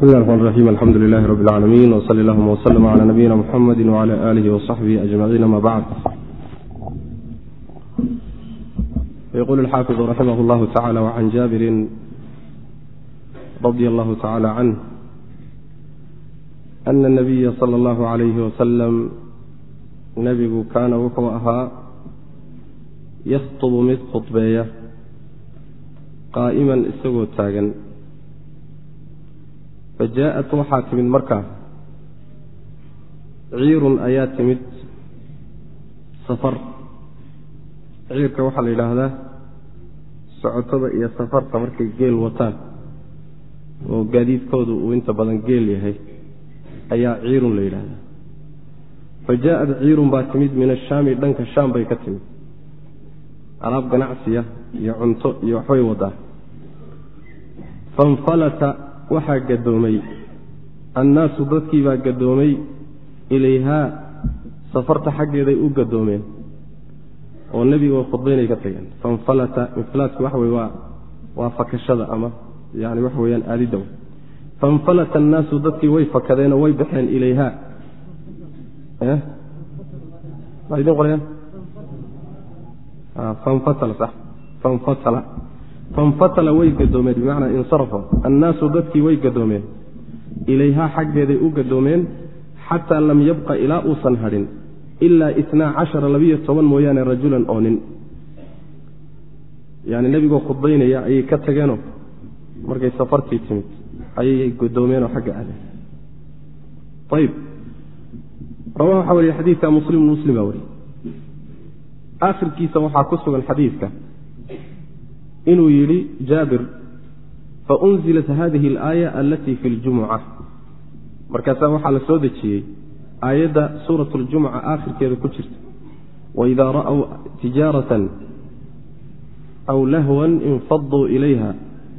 bismi llahi raxmaan raxiim alxamdu lilahi rabbi اlcaalamiin wsali allahuma wslm cala nabiyina muxamadi wcala alihi wasaxbihi ajmaciin ama bacd yqul alxaafiظu raximah اllahu tacala wcan jaabirin radi allahu tacala canh ana nabiya sala allahu alayhi wasalam nebigu kaana wuxuu ahaa yakhtubu mid khudbeeya qaa'iman isagoo taagan fa jaaءat waxaa timid markaa ciirun ayaa timid safar ciirka waxaa la yidhaahdaa socotada iyo safarta markay geel wataan oo gaadiidkoodu uu inta badan geel yahay ayaa ciirun la yidhaahdaa fa jaaءat ciirun baa timid min ashaami dhanka shaam bay ka timid alaab ganacsiya iyo cunto iyo waxbay wadaa waxaa gadoomay annaasu dadkii baa gadoomay ilayhaa safarta xaggeeday u gadoomeen oo nebiga khudbaynay ka tageen. Fanfalata infalaatku waxa wey waa waa fakashada ama yani waxa weyaan aadidda fanfalata annaasu dadkii way fakadeenoo way baxeen ilayhaa idin qolayaan fanfatala fanfatala way gadoomeen bimacnaa insarafa. Annaasu dadkii way gadoomeen. Ilayhaa xaggeeday u gadoomeen xataa lam yabqa ilaa uusan hadhin. Ilaa itnaa cashara labiyo toban mooyaane rajulan oo nin yani nebigoo khudbaynaya ayay ka tageenoo markay safartii timid ayay gadoomeenoo xagga aadeen. Ayib rawa waxaa wariye xadiidka muslim muslim baa wariye aakhirkiisa waxaa ku sugan xadiidka inuu yidhi jaabir faunzilat hadihi alaaya alatii fi ljumuca markaasaa waxaa la soo dejiyey aayadda suurat ljumuca aakhirkeeda ku jirta. Waidaa ra'w tijaaratan aw lahwan infaduu ilayha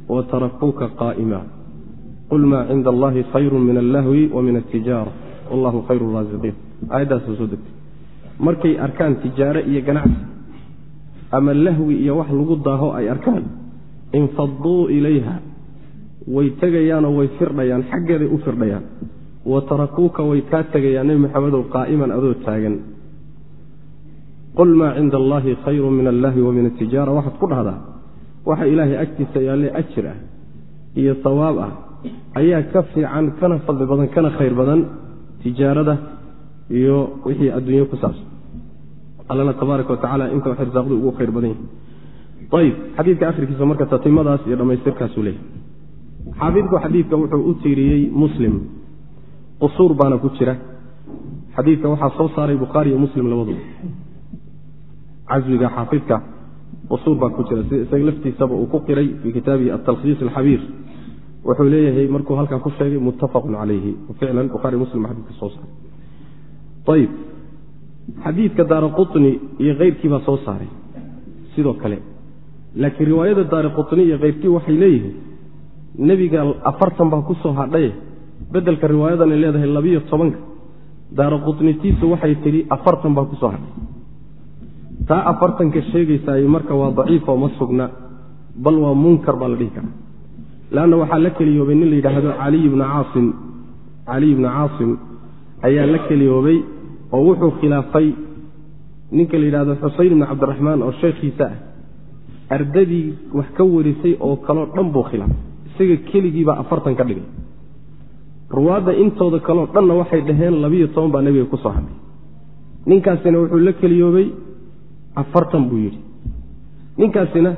watarakuuka qaa'ima. Qul maa cinda allahi khayru min allahwi wa min altijaara wallahu khayru raasiqiin. Aayaddaasa soo degtay. Markay arkaan tijaare iyo ganacsi ama lahwi iyo wax lagu daaho ay arkaan infaduu ilayha. Way tegayaanoo way firdhayaan xaggeeday u firdhayaan. Wa tarakuuka way kaa tegayaan nebi maxamedow qaa'iman adoo taagan. Qul maa cinda allaahi khayru min allahi wa min atijaara. Waxaad ku dhahdaa waxa ilaahay agtiisa yaalle ajir ah iyo sawaab ah ayaa ka fiican kana fadli badan kana khayr badan tijaarada iyo wixii adduunye ku saabsan allana tabaaraka watacala inta wax irsaaqdu ugu khayr badan yahay ayib xadiidka akhirkiisa marka tatimadaas iyo dhammaystirkaasuu leeyahay. Xaafidku xadiidka wuxuu u tiiriyey muslim. Qusuur baana ku jira. Xadiidka waxaa soo saaray bukhaari iyo muslim labaduba caswiga xaafidka qusuur baa ku jira. Sida isaga laftiisaba uu ku qiray fii kitaabihi atalkhiis alxabiir. Wuxuu leeyahay markuu halkaa ku sheegay muttafaqun calayhi ficlan bukhari muslim xadidka soo saaray xadiidka daaraquni iyo keyrkii baa soo saaray sidoo kale. Laakiin riwaayada daaraquni iyo keyrkii waxay leeyihiin nebiga afartan baa ku soo hadhaye beddelka riwaayadanay leedahay labiyo tobanka. Daaraqutnitiisu waxay tidhi afartan baa ku soo hadhay. Taa afartanka sheegaysaay marka waa daciifoo ma sugna bal waa munkar baa la dhihi karaa. Leanna waxaa la keliyoobay nin la yidhaahdo caliy bna caasim. Caliy bna caasim ayaa la keliyoobay oo wuxuu khilaafay ninka la yidhahdo xuseyn ibni cabdiraxmaan oo sheekhiisa ah. Ardadii wax ka warisay oo kaloo dhan buu khilaafay. Isaga keligiibaa afartan ka dhigay. Ruwaadda intooda kaleo dhanna waxay dhaheen labiyo toban baa nebiga ku soo hadhay ninkaasina wuxuu la keliyoobay afartan buu yidhi. Ninkaasina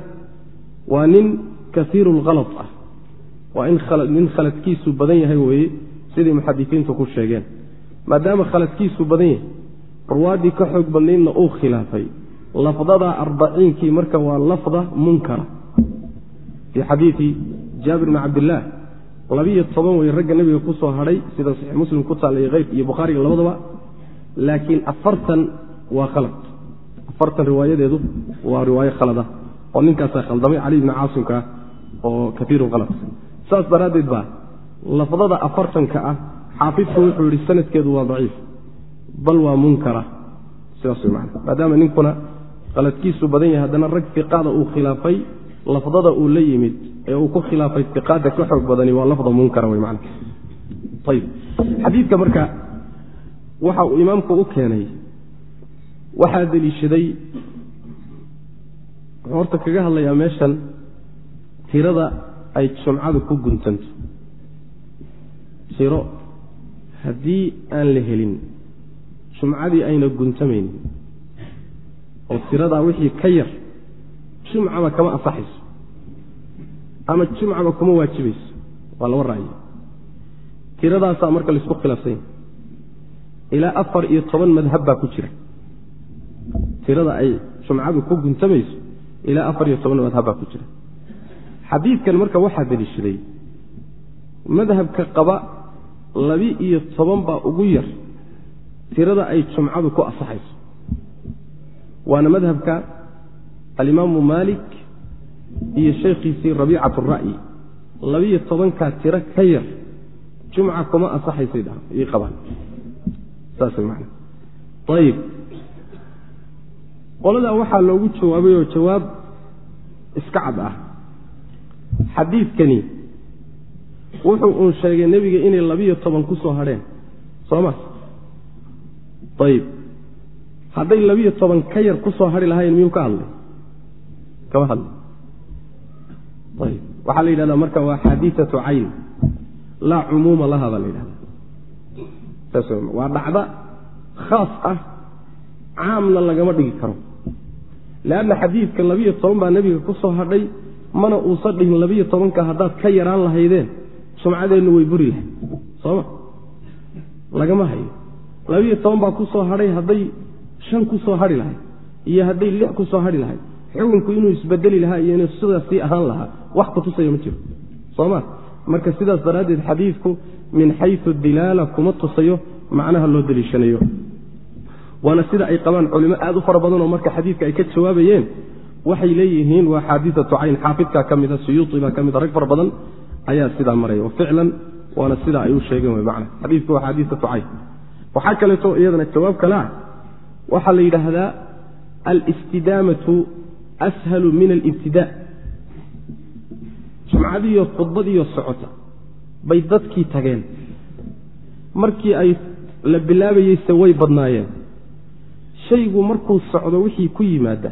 waa nin kaiiru lhalad ah. Waa in nin khaladkiisu badan yahay weeye sidai muxadisiintu ku sheegeen. Maadaama khaladkiisu badan yahay ruwaaddii ka xoog badnaydna uu khilaafay. Lafdada arbaciinkii marka waa lafda munkara. Fii xadiidi jaabir bni cabdillaah labiyo toban wey ragga nebiga ku soo hadhay sida saxiix muslim ku taallay keyr iyo bukhaariga labadaba. Laakiin afartan waa khalad. Afartan riwaayadeedu waa riwaayo khalada oo ninkaasaa khaldamay cali bni caasimka oo kaiiru khalad. Saas daraaddeed baa lafdada afartanka ah xaafidku wuxuu yihi sanadkeedu waa daciif bal waa munkara. Sidaas way man maadaama ninkuna qaladkiisu badan yahay haddana rag iqaada uu khilaafay lafdada uu la yimid ee uu ku khilaafay iqaada ka xoog badani waa lafda munkara wey man ayib xadiidka marka waxa uu imaamku u keenay waxaa deliishaday wuxuu horta kaga hadlayaa meeshan tirada ay jumcadu ku guntanto. Tiro haddii aan la helin jumcadii ayna guntamaynin oo tiradaa wixii ka yar jumcaba kama asaxayso ama jumcaba kuma waajibayso. Waa laba ra'yi. Tiradaasaa marka la isku khilaafsanya ilaa afar iyo toban madhab baa ku jira. Tirada ay jumcadu ku guntamayso ilaa afar iyo toban madhab baa ku jira. Xadiidkan marka waxaa deliishaday madhabka qaba labi iyo toban baa ugu yar tirada ay jumcadu ku asaxayso waana madhabka alimaamu maalik iyo sheekhiisii rabiicat ra'yi. Labiyo tobankaa tiro ka yar jumca kuma asaxaysay ii qabaan. Saas man ayib qoladaa waxaa loogu jawaabay oo jawaab iska cad ah. Xadiidkani wuxuu uun sheegay nebiga inay labiyo toban ku soo hadheen. Soo ma ayib hadday labiyo toban ka yar ku soo hadhi lahaayeen miyuu ka hadlay? Kama hadlay. Ayib waxaa la yidhahdaa marka waa xadiiatu cayn. Laa cumuuma laha baa la yidhahda saas waa dhacda khaas ah caamna lagama dhigi karo. Leanna xadiidka labiyo toban baa nebiga ku soo hadhay mana uusan dhihin labiyo tobanka haddaad ka yaraan lahaydeen sumcadeennu way buri lahayd. Sooma lagama hayo labiyo toban baa ku soo hadhay hadday shan ku soo hadhi lahayd iyo hadday lix ku soo hadhi lahayd xukunku inuu isbedeli lahaa iyo inuu sidaasii ahaan lahaa wax kutusaya ma jiro. Sooma marka sidaas daraaddeed xadiidku min xayu dilaala kuma tusayo macnaha loo deliishanayo. Waana sida ay qabaan culimo aad u fara badanoo marka xadiidka ay ka jawaabayeen waxay leeyihiin waa xaadiatu cayn xaafidkaa ka mida suyuui baa ka mida rag fara badan ayaa sidaa maraya ficlan waana sidaa ay u sheegeen w man xadiiku waa xaadiatu cayn waxaa kaleeto iyadana jawaab kale ah. Waxaa la yidhaahdaa alistidaamatu ashalu min alibtidaa jumcadiiyo khudbadiiyo socota bay dadkii tageen. Markii ay la bilaabayeyse way badnaayeen. Shaygu markuu socdo wixii ku yimaada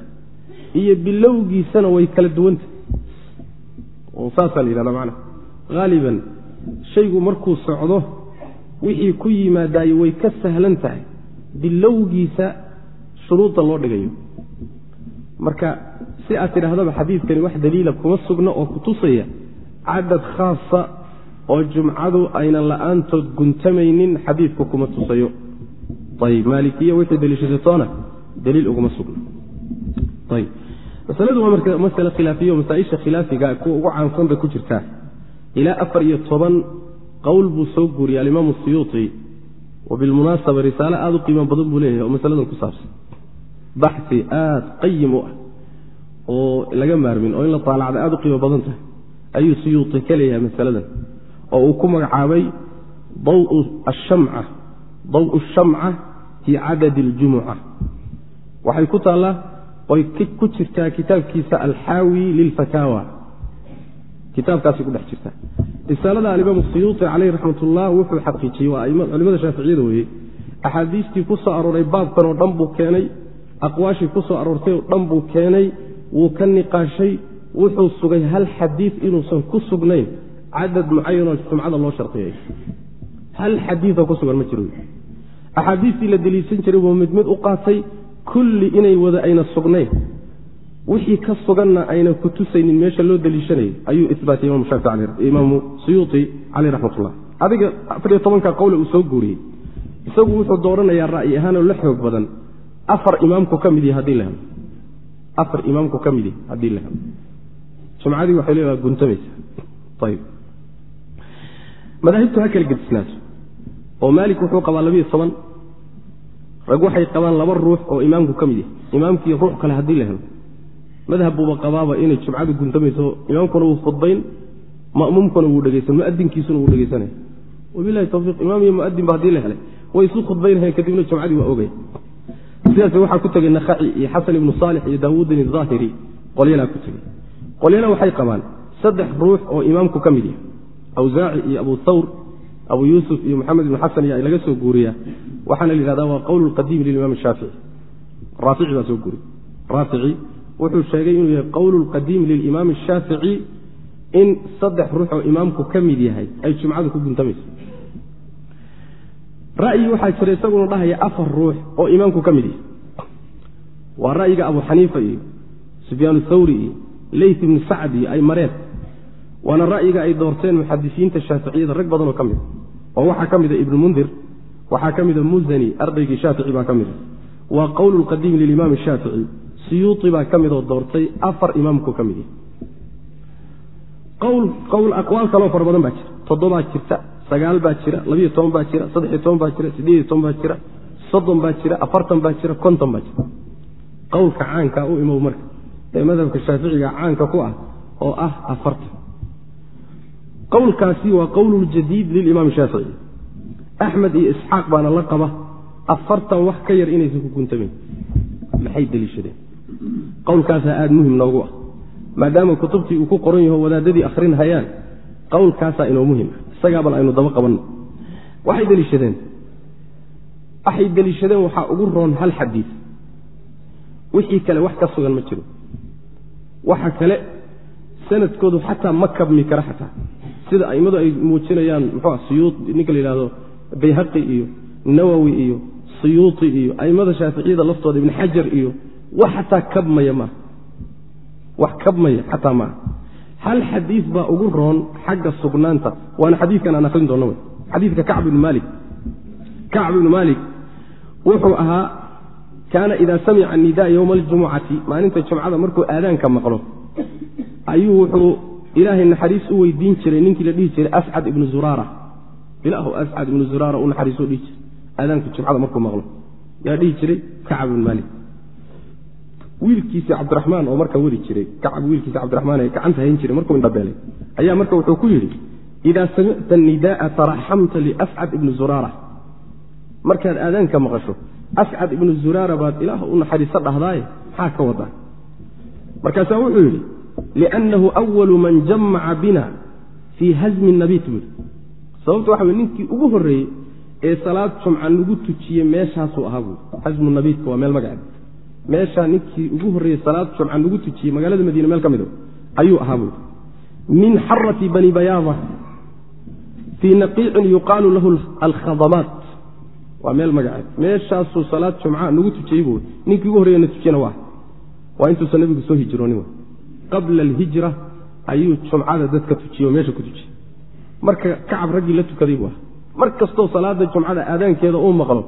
iyo bilowgiisana way kala duwanta oo saasaa la yidhahda macnaha haaliban shaygu markuu socdo wixii ku yimaadaayo way ka sahlan tahay. Bilowgiisa shuruudda loo dhigayo. Marka si aad tidhaahdaba xadiidkani wax daliila kuma sugna oo kutusaya cadad khaasa oo jumcadu aynan la'aantood guntamaynin xadiidku kuma tusayo. Ayb maalikiya wixii daliishasatoona daliil uguma sugna. Ayb masaladu waa masale khilaafiya o masaaisha khilaafiga kuwa ugu caansan bay ku jirtaa. Ilaa afar iyo toban qowl buu soo guuriyey alimaamu siyuuti wa bilmunaasaba risaale aada u qiimo badan buu leeyahay oo masaladan ku saabsan. Baxi aada qayim u ah oo laga maarmin oo in la taalacda aada u qiimo badan tahay. Ayuu siyuuti ka leeyahay masaladan oo uu ku magacaabay daw ashamca daw shamca fii cadadi اljumuca waxay ku taallaa oy ku jirtaa kitaabkiisa alxaawi lilfataawa kitaabkaasay ku dhex jirtaa risaalada alimaamu siyuuti caleyh raxmat ullah wuxuu xaqiijiyey waa culimada shaaficiyada weeye axaadiistii ku soo arooray baabkan oo dhan buu keenay aqwaashii ku soo aroortay oo dhan buu keenay wuu ka niqaashay wuxuu sugay hal xadiid inuusan ku sugnayn cadad mucayanoo jumcada loo shariyay hal xadiioo ku sugan ma jiro axaadiistii la deliisan jiray buu mid mid u qaatay kulli inay wada ayna sugnayn wixii ka suganna ayna ku tusaynin meesha loo deliishanayay ayuu ibaatay imaamu suyuuti caleyh raxmatullah. Adiga afariyo tobanka qowle uu soo guuriyey. Isagu wuxuu dooranayaa ra'yi ahaanoo la xoog badan. Afar imaamku ka mid haddii la helo. Afar imaamku ka mid haddii la helo. Jumcadii waxay leedaha guntamaysa ayib madaahibtu ha kala gedisnaato. Oo maalik wuxuu qabaa labiiyo toban. Rag waxay qabaan laba ruux oo imaamku ka mid yahay. Imaamkiiyo ruux kale haddii la helo madhab buuba qabaaba inay jumcadu guntamayso imaamkuna wuu khudbayn ma'muumkuna wuu dhegeysan muadinkiisuna wuu dhegeysanaya wabilahi tawfiiq imaam iyo muadinba haddii la helay. Way isu khudbaynaheen kadibna jumcadii waa ogay sidaas waxaa ku tegey nakhaci iyo xasan ibnu saalix iyo daawuudin idaahiri qolyanaa ku tegey qolyana waxay qabaan saddex ruux oo imaamku ka mid yahay. Awsaaci iyo abu thawr abu yuusuf iyo maxamed ibn xasan iyo laga soo guuriyaa. Waxaana la yihahda waa qowl qadiim lilimaam shaafici raafici baa soo guuriy raafici wuxuu sheegay inuu yahay qowl qadiim lilimaam shaafici in saddex ruux oo imaamku ka mid yahay ay jumcadu ku guntamayso. Ra'yi waxaa jira isaguna dhahaya afar ruux oo imaamku ka mid yahay. Waa ra'yiga abu xaniifa iyo sufyaan thawri iyo leyt ibni sacd iyo ay mareen waana ra'yiga ay doorteen muxadisiinta shaaficiyada rag badanoo ka mid oo waxaa ka mida ibnu mundir waxaa ka mida musani ardaygii shaafici baa ka mida waa qowl qadiim lilimaam shaafici siyuuti baa ka midoo doortay afar imaamku ka mid qowl aqwaal kaloo fara badan baa jira. Toddobaa jirta sagaal baa jira labiyo toban baa jira saddexiyo toban baa jira siddeediyo toban baa jira soddon baa jira afartan baa jira konton baa jira. Qowlka caanka u imow marka. Ee madhabka shaaficiga caanka ku ah oo ah afartan. Qowlkaasi waa qowluljadiid lilimaam shaafici. Axmed iyo isxaaq baana la qaba afartan wax ka yar inaysan ku guntamayn maxay deliishadeen qowlkaasaa aada muhiim noogu ah. Maadaama kutubtii uu ku qoran yaho wadaadadii akhrin hayaan qowlkaasaa inoo muhiim ah. Isagaa bal aynu daba qabanno. Waxay deliishadeen. Waxay deliishadeen waxaa ugu roon hal xadiid wixii kale wax ka sugan ma jiro. Waxa kale sanadkoodu xataa ma kabmi kara xataa. Sida aimadu ay muujinayaan muxua suyuud ninka la yidhahdo bayhaqi iyo nawowi iyo suyuuti iyo aimada shaaficiyada laftooda ibn xajar iyo wax xataa kabmaya maaha wax kabmaya xataa maaha hal xadiid baa ugu roon xagga sugnaanta? Waana xadiidkan aan akhrin doonno xadiidka kacb ibnu maalik. Kacb ibnu maalik wuxuu ahaa kaana idaa samica annidaa yowma aljumucati maalinta jumcada markuu aadaanka maqlo ayuu wuxuu ilaahay naxariis u weydiin jiray ninkii la dhihi jiray ascad ibnu zuraara. Ilaahu ascad ibnu zuraara u naxariisoo dhihi jiray. Aadaanka jumcada markuu maqlo yaa dhihi jiray kacab ibnu maalik wiilkiisi cabdiraxmaan oo markaa weri jiray kacab wiilkiisa cabdiraxmaan ee gacanta hayn jiray markuu indhabeelay ayaa marka wuxuu ku yidhi idaa samicta nidaaa taraxamta liascad ibni zuraara. Markaad aadaanka maqasho ascad ibnu zuraara baad ilaah u naxariiso dhahdaaye maxaa ka wadaa? Markaasaa wuxuu yidhi liannahu awalu man jamaca bina fii hazmi nabiit buu yidhi. Sababta waxa wey ninkii ugu horreeyey ee salaad jumca nagu tujiyey meeshaasuu ahaa buui hazmu nabiitka waa meel magaceed meeshaa ninkii ugu horreeyey salaad jumca nagu tujiyey magaalada madiine meel ka mid ayuu ahaa buui min xarati bani bayaada fii naqiicin yuqaalu lahu alkhadamaat waa meel magaceed. Meeshaasuu salaad jumca nagu tujiyey buu. Ninkii ugu horreyena tujiyena waa. Waa intuusan nabigu soo hijroonin qabla alhijra ayuu jumcada dadka tujiye oo meesha ku tujiyey marka kacab raggii la tukaday buu ah mar kastoo salaada jumcada aadaankeeda uu maqlo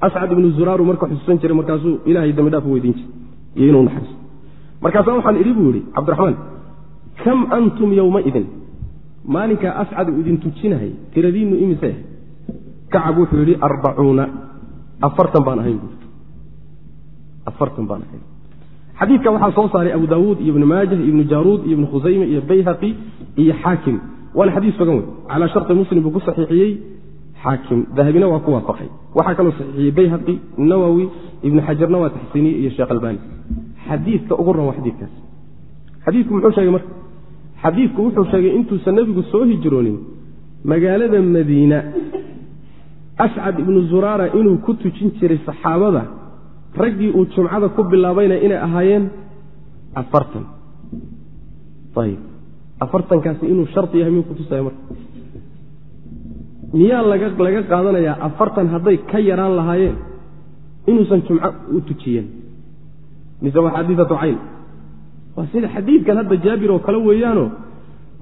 ascad ibnu zuraaru marka xusuusan jiray markaasuu ilaahay dambidhaaf weydiin jiray. Iyo inuu naxariisto markaasaa waxaan idhi buu yidhi cabdiraxmaan kam antum yowmaidin maalinkaa ascad uu idin tujinahay tiradiinnu imise kacab wuxuu yidhi arbacuuna afartan baan ahayn buui afartan baan ahayn. Xadiidka waxaa soo saaray abu daawuud iyo ibnu maajah iyo ibnu jaaruud iyo ibnu khusayme iyo bayhaqi iyo xaakim. Waana xadiis sugan wey calaa sharti muslim buu ku saxiixiyey xaakim dahabina waa ku waafaqay waxaa kaloo saxiixiyey bayhaqi nawowi ibnu xajarna waa taxsiiniyey iyo sheekh albani xadiidka ugu ran waa xadiidkaas xadiidku muxuu sheegay marka xadiidku wuxuu sheegay intuusan nebigu soo hijroonin magaalada madiina ascad ibnu zuraara inuu ku tujin jiray saxaabada raggii uu jumcada ku bilaabayna inay ahaayeen afartan ayib afartankaasi inuu shardi yahay miyuu kutusaya marka miyaa laga laga qaadanayaa afartan hadday ka yaraan lahaayeen inuusan jumco u tujiyeen. Mise waa xadiisatu cayn. Waa sida xadiidkan hadda jaabir oo kale weeyaano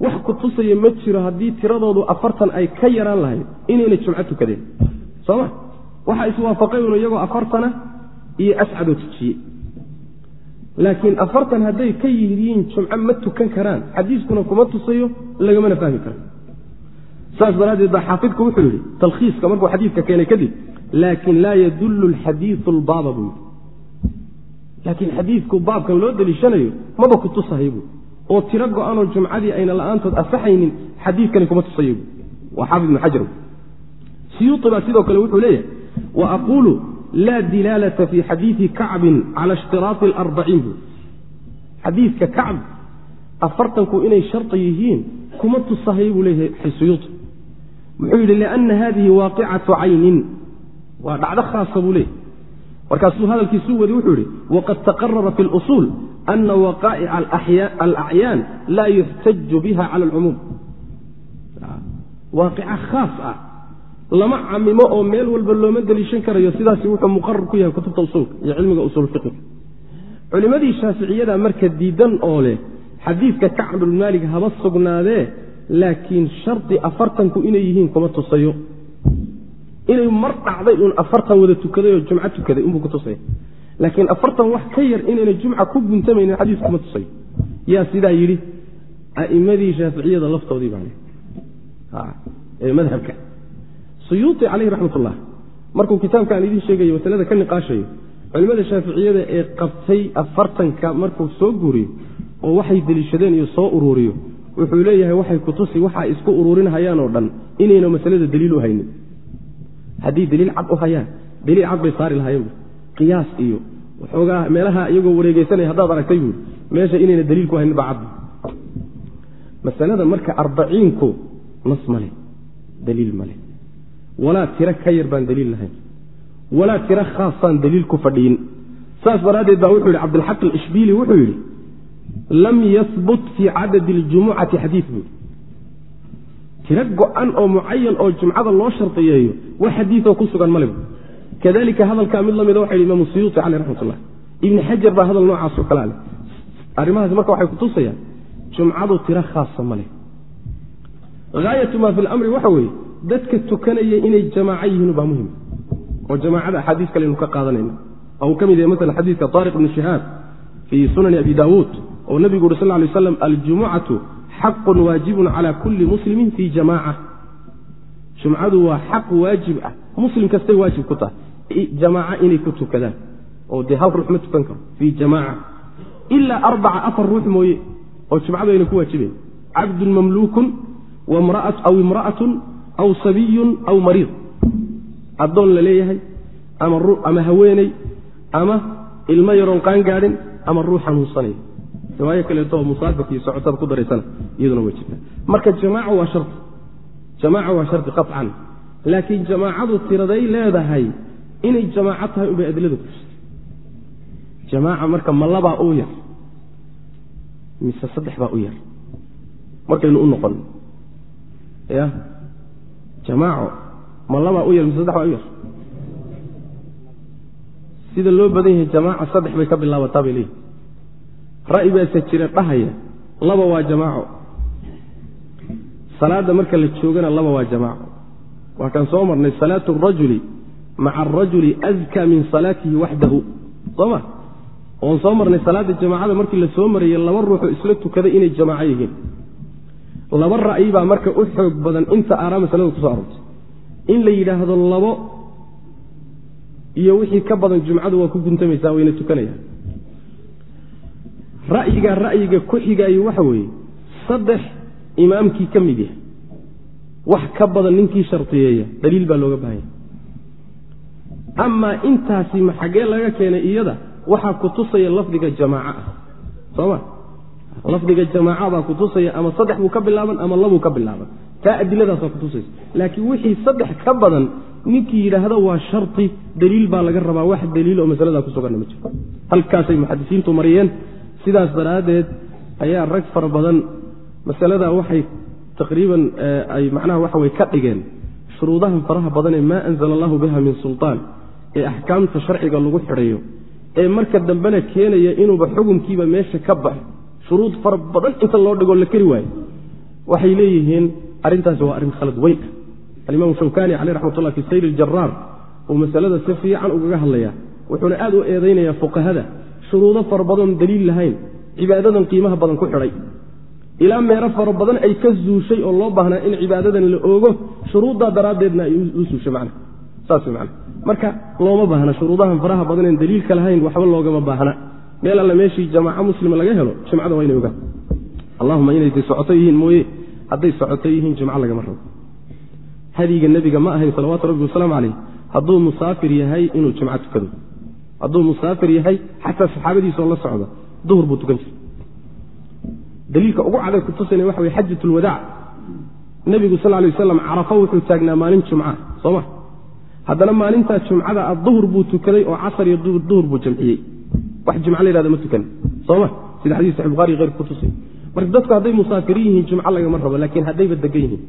wax kutusaya ma jiro haddii tiradoodu afartan ay ka yaraan lahayd inayna jumco tukadeen. Sooma waxaa iswaafaqay un iyagoo afartana iyo ascadoo tujiye laakiin afartan hadday ka yihiin jumco ma tukan karaan. Xadiiskuna kuma tusayo lagamana fahmi karo saas daraaddeed baa xaafidku wuxuu yidhi talkhiiska markuu xadiidka keenay kadib laakin laa yadullu alxadiidu albaaba buu yidhi. Laakiin xadiidku baabkan loo deliishanayo maba ku tusahay buu. Oo tiro go-anoo jumcadii ayna la'aantood asaxaynin xadiidkani kuma tusayo buu. Waa xaafid ibnu xajar siyuuti baa sidoo kale wuxuu leeyahay wa aquulu laa dilaalata fi xadiidi kacbin cala ishtiraati alarbaciin buu. Xadiidka kacb afartanku inay shardi yihiin kuma tusahay buu leeyahay suyuuti muxuu yidhi liana hadihi waaqicatu caynin waa dhacdo khaasa buu leeyay markaasuu hadalkiisuu wadi wuxuu yidhi waqad taqarara fi lusuul ana waqaa'ica alacyaan laa yuxtaju biha cala alcumuum waaqica khaas ah. Lama camimo oo meel walba looma deliishan karayo sidaasi wuxuu muqarar ku yahay kutubta usuulka iyo cilmiga usuul culimmadii shaaficiyada marka diidan oo leh xadiidka kacbulmaalig haba sugnaadee laakiin shardi afartanku inay yihiin kuma tusayo. Inay mar dhacday uun afartan wada tukaday oo jumco tukaday unbuu ku tusaya laakiin afartan wax ka yar inayna jumca ku guntamaynin xadiis kuma tusayo. Yaa sidaa yidhi a'immadii shaaficiyada laftoodii baa ee madhabka. Suyuuti caleyhi raxmatullah. Markuu kitaabka aan idiin sheegayo masalada ka niqaashayo culimmada shaaficiyada ee qabtay afartanka markuu soo guuriyo oo waxay deliishadeen iyo soo uruuriyo wuxuu leeyahay waxay kutusi waxaa isku uruurinhayaan oo dhan inayna masalada daliil u haynin. Haddii daliil cad u hayaan daliil cad bay saari lahaayeen qiyaas iyo waxoogaa meelaha iyagoo wareegeysanaya haddaad aragtay buuri meesha inayna daliil ku haynin baa cadda masalada marka arbaciinku nas male daliil male walaa tiro ka yar baan daliil lahayn. Walaa tiro khaasaan daliil ku fadhiyin. Saas daraaddeed baa wuxuu yidhi cabdilxaq alishbiili wuxuu yidhi lam yahbut fii cadadi اljumucati xadiid buui tiro go-an oo mucayan oo jumcada loo shardiyeeyo wax xadiioo ku sugan male kadalika hadalkaa mid lamida waxa yidhi imaamu suyuuti caleyh raxmat ullah ibni xajar baa hadal noocaasoo kale leh. Arrimahaas marka waxay kutusayaan jumcadu tiro khaasa ma haayatu maa fi lamri waxa weeye dadka tukanaya inay jamaaco yihiin baa muhiim oo jamaacada axaadiis kalenu ka qaadanayna oo uu ka mid yahay maala xadiidka taariq ibni shihaab fii sunani abi daawuud oo nabigu uri sal ly slam aljumucatu xaqun waajibun cala kulli muslimin fii jamaaca. Jumcadu waa xaq waajib ah. Muslim kastay waajib ku tahay. Jamaaca inay ku tukadaan. Oo dee hal ruux ma tukan karo. Fii jamaaca. Ilaa arbaca afar ruux mooye oo jumcadu ayna ku waajibayn cabdun mamluukun aw imra'atun aw sabiyun aw mariid. Addoon la leeyahay ama haweeney ama ilmo yaroon qaan gaadhin ama ruux xanuunsanaya riwaayo kaleeto iyo socotada ku daraysana iyaduna way jirtaa. Marka jamaaca waa shardi jamaaca waa shardi qaطcan laakiin jamaacadu tiraday leedahay inay jamaaco tahay unbay adiladu kutusay jamaaca marka ma labaa u yar mise saddex baa u yar. Markaynu u noqon. Ya jamaaco ma labaa u yar mise saddex baa u yar? Sida loo badan yahay jamaaca saddex bay ka bilaabataa bay leeyihi ra'yi baase jira dhahaya laba waa jamaaco. Salaadda marka la joogana laba waa jamaaco. Waa kaan soo marnay salaatu arajuli maca arajuli adka min salaatihi waxdahu. Soo ma? Oon soo marnay salaadda jamaacada markii la soo marayay laba ruuxoo isla tukaday inay jamaaco yihiin. Laba ra'yi baa marka u xoog badan inta aaraa masalada kuso aroortay in la yidhaahdo labo iyo wixii ka badan jumcadu waa ku guntamaysaa wayna tukanayaan ra'yigaa ra'yiga ku xigaayo waxa weeye saddex imaamkii ka mid yahay. Wax ka badan ninkii shardiyeeya daliil baa looga baahanya. Amaa intaasi ma xaggee laga keenay iyada waxaa kutusaya lafdiga jamaaca ah. Sooma lafdiga jamaaca baa kutusaya ama saddex buu ka bilaaban ama labuu ka bilaaban. Taa adiladaasa kutusaysa laakiin wixii saddex ka badan ninkii yidhaahdo waa shardi daliil baa laga rabaa wax daliil oo masaladaa kusuganna ma jiro. Halkaasay muxadisiintu mariyeen sidaas daraaddeed ayaa rag fara badan masaladaa waxay taqriiban ay macnaha waxa way ka dhigeen shuruudahan faraha badan ee maa anzala allahu biha min sultaan ee axkaamta sharciga lagu xidhayo ee marka dambena keenaya inuuba xukunkiiba meesha ka baxo shuruud fara badan inta loo dhigoo la keri waayo. Waxay leeyihiin arrintaasi waa arrin khalad weyn. Ah alimaamu shawkani caleyh raxmatullah fi sayr iljaraar uu masalada si fiican ugaga hadlayaa wuxuuna aad u eedaynayaa fuqahada shuruudo fara badan daliil lahayn cibaadadan qiimaha badan ku xidhay. Ilaa meero fara badan ay ka zuushay oo loo baahnaa in cibaadadan la oogo shuruuddaa daraaddeedna ay u suushay man saas man marka looma baahna shuruudahan faraha badan en daliilka lahayn waxba loogama baahna. Meel alle meeshii jamaaco muslima laga helo jimcada waa inay ogaan. Allahuma inay socoto yihiin mooye hadday socoto yihiin jimco lagama rabo. Hadiga nebiga ma ahayn salawaatu rabbi wasalaamu caleyh hadduu musaafir yahay inuu jimco tukado hadduu musaafir yahay xataa saxaabadiisoo la socda duhur buu tukan jiray daliilka ugu caday kutusana waxa wey xajat lwadaac nebigu sal lay waslam carafo wuxuu taagnaa maalin jumca soo ma? Haddana maalintaa jumcada a duhur buu tukaday oo casar iyo duhur buu jamciyey. Wax jumca la yhahda ma tukan sooma sida xadis saxi buhari keyrka kutusay marka dadku hadday musaafiriin yihiin jumco lagama rabo laakiin haddayba degan yihiin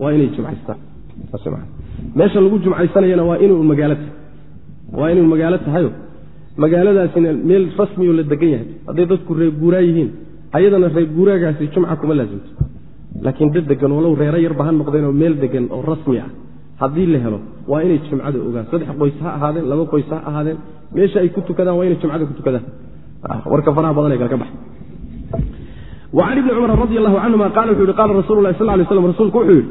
waa inay jumcaystaan meesha lagu jumcaysanayana waa inuu magaalo waa inuu magaalo tahayo. Magaaladaasina meel rasmioo la degan yahay. Hadday dadku reeguuraa yihiin ayadana reeguuraagaasi jumca kuma laasimto laakiin dad degan walow reero yarba ha noqdeenoo meel degan oo rasmi ah. Haddii la helo waa inay jumcada ogaan. Saddex qoys ha ahaadeen laba qoys ha ahaadeen. Meesha ay ku tukadaan waa inay jumcada ku tukadaan. Warka faraha badan ee kalka bax wacan ibni cumar radi allahu canhuma qaala wuxuu yihi qaala rasulu lahi sal lay slam rasuulku wuxuu yidhi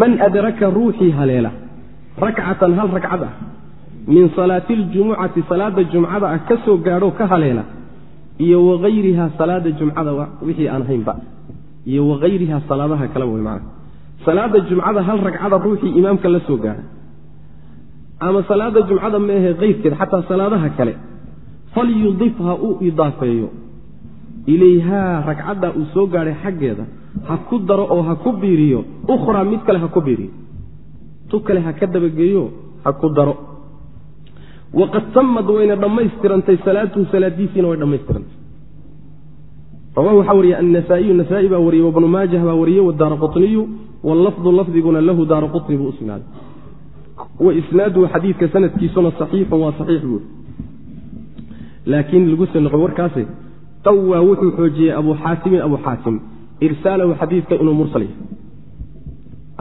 man adraka ruuxii haleela rakcatan hal ragcad ah min salaati ljumucati salaada jumcada ah ka gaadho ka haleela. iyo waayriha salaada jumcada wixii aan ahaynba iyo waayriha salaadaha kale wey man salaada jumcada hal ragcada ruuxii imaamka la soo gaadha. Ama salaada jumcada maahe keyrkeed xataa salaadaha kale. Falyudif ha u idaafeeyo. Ilayhaa ragcadda uu soo gaadhay xaggeeda ha ku daro oo ha ku biiriyo. Ukhraa mid kale ha ku biiriyo. Tu kale ha ka dabageeyo ha ku daro waqad tamad wayna dhammaystirantay salaatuhu salaadiisiina way dhammaystirantay rawahu waxaa wariye annasaa'iyu nasaa-i baa wariyey wabnu maajah baa wariyey wadaara wallafdu lafdiguna lahu daara buu u wa isnaaduhu xadiidka sanadkiisuna saxiixun waa saxiix buuri laakiin lagu soo noqoy warkaase qawaa wuxuu xoojiyey abu xaatimin abu xaatim irsaalahu xadiidka inuu mursal yahay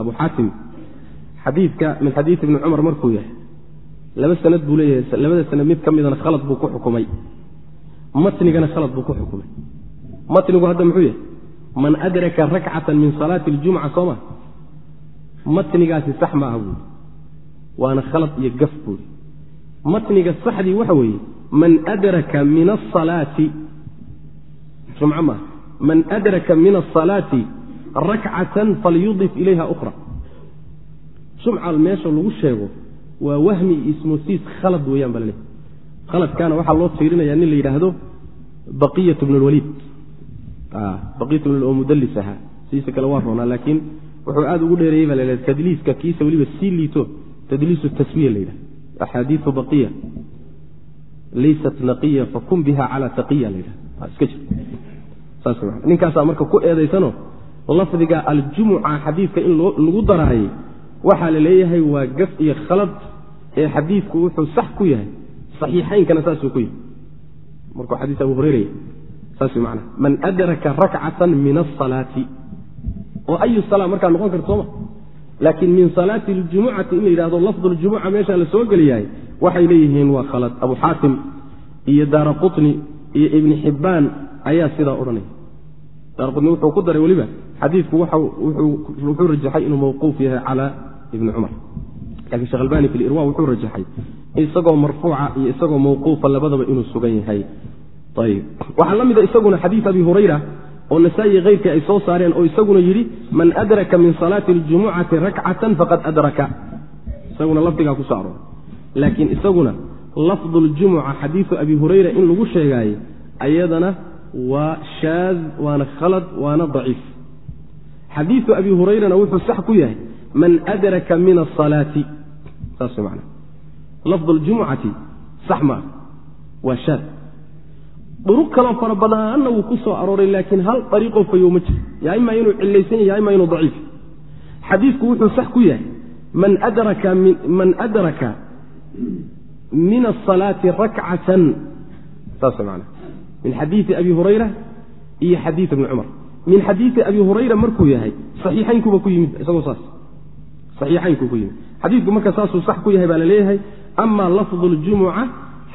abu xaatim xadiidka min xadiid ibni cumar markuu yahay laba sanad buu leeyahay labada sanad mid ka midana khalad buu ku xukumay. Matnigana khalad buu ku xukumay. Matnigu hadda muxuu yahay? Man adraka rakcatan min salaati اljumca soo ma matnigaasi sax ma aha buuri waana khalad iyo gaf buuri matniga saxdii waxa weeye man adraka min asalaati jumc maaha man adraka min asalaati rakcatan falyudif ilayha ukhra. Jumcal meesha lagu sheego waa wahmi ismosiis khalad weeyaan baa laleehay khaladkaana waxaa loo tiirinaya nin la yidhaahdo baqiyat bn lwaliid baqiyat bn oo mudallis ahaa siisa kale waa roonaa laakiin wuxuu aada ugu dheereeyey baa la tadliiska kiisa weliba sii liito tadliisu taswiya la yidhahdo axaadiiu baqiya. Laysat naqiya fakun biha cala taqiya la saas ninkaasaa marka ku eedaysano lafdiga aljumuca xadiidka in lagu daraayey waxaa la leeyahay waa gaf iyo khalad ee xadiidku wuxuu sax ku yahay. Saxiixaynkana saasuu ku yahay. Markuu xadiis abu hureyra saas man man adraka rakcatan min asalaati oo ayu sala markaa noqon karta sooma laakiin min salaati ljumucati in la yidhahdo ljumuca meeshaa la soo geliyahay waxay leeyihiin waa khalad. Abu xaatim iyo daara qutni iyo ibni xibbaan ayaa sidaa odhanaya. Daara qutni wuxuu ku daray weliba xadiidku wuxuu rajaxay inuu mawquuf yahay cala ibni cumar. Lakiin shekh albani fi lirwa wuxuu rajaxay isagoo marfuuca iyo isagoo mawquufa labadaba inuu sugan yahay. Ayb waxaa la mida isaguna xadiid abi hurayra oo nasaa-i ay soo saareen oo isaguna yidhi man adraka min salaati اljumucati rakcatan faqad adraka. Isaguna lafdigaa ku soo arooray laakiin isaguna lafdu اljumuca xadiidu abi hurayra in lagu sheegaaye ayadana waa shaad waana khalad waana daciif xadiidu abi hurayrana wuxuu sax ku yahay man adraka min asalaati saas man lafdu اljumucati sax maa waa shaad duruq kaloo fara badanaanna wuu ku soo arooray laakiin hal ariiqoo fayow ma jiro yaa ima inuu cilaysan yahy ima inuu daciif. Xadiidku wuxuu sax ku yahay man adraka min asalaati rakcatan. Saas man min xadiidi abi hurayra iyo xadiid ibni cumar min xadiidi abi hurayra markuu yahay saxiixaynkuba ku yimid isagoo saas. Saxiixaynkuu ku yimid. Xadiidku marka saasuu sax ku yahay baa la leeyahay ama lafdu ljumuca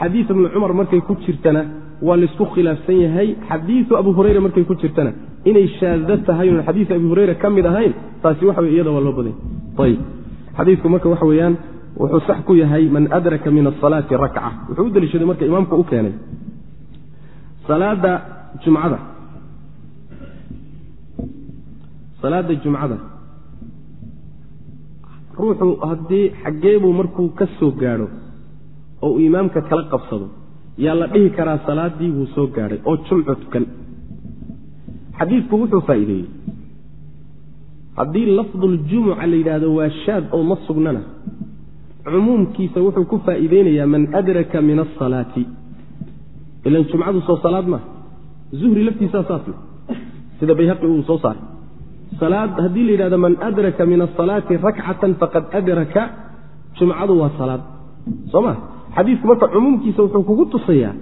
xadiid ibni cumar markay ku jirtana waa la isku khilaafsan yahay. Xadiiu abu hurayra markay ku jirtana inay shaado tahay oon xadiiu abi hurayra ka mid ahayn taasi waxa wey iyada waa loo badanya ayb xadiidku marka waxa weeyaan wuxuu sax ku yahay man adraka min asalaati rakca wuxuu u deliishaday marka imaamka u keenay salaada jumcada salaada jumcada. Ruuxu haddii xaggeebuu markuu ka soo gaadho oo uu imaamka kala qabsado yaa la dhihi karaa salaadii wuu soo gaadhay oo jumco tukan. Xadiidku wuxuu faa'iideeyey. Haddii lafduljumuca la yidhaahdo waa shaad oo ma sugnana cumuumkiisa wuxuu ku faa'iideynayaa man adraka min asalaati ilan jumcadu soo salaad maaha zuhri laftiisaa saas sida bayhaqi uu soo saaray salaad haddii la yidhahdo man adraka min asalaati rakcatan faqad adraka jumcadu waa salaad. Soo ma? Xadiisku marka cumuumkiisa wuxuu kugu tusayaa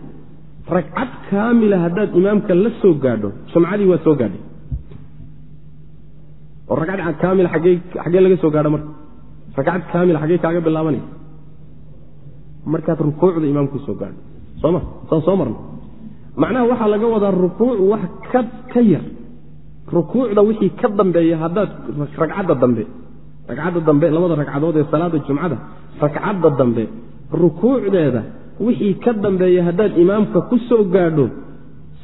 ragcad kaamila haddaad imaamka la soo gaadho jumcadii waa soo gaadhay. Oo ragcad kaamila agee xaggee laga soo gaadho marka. Ragcad kaamila xaggee kaaga bilaabanaya markaad rukuucda imaamku soo gaadho. Sooma saan soo marna. Macnaha waxaa laga wadaa rukuuc wax ka ka yar rukuucda wixii ka dambeeya haddaad ragcadda dambe ragcadda dambe labada ragcadood ee salaada jumcada ragcadda dambe rukuucdeeda wixii ka dambeeya haddaad imaamka ku soo gaadho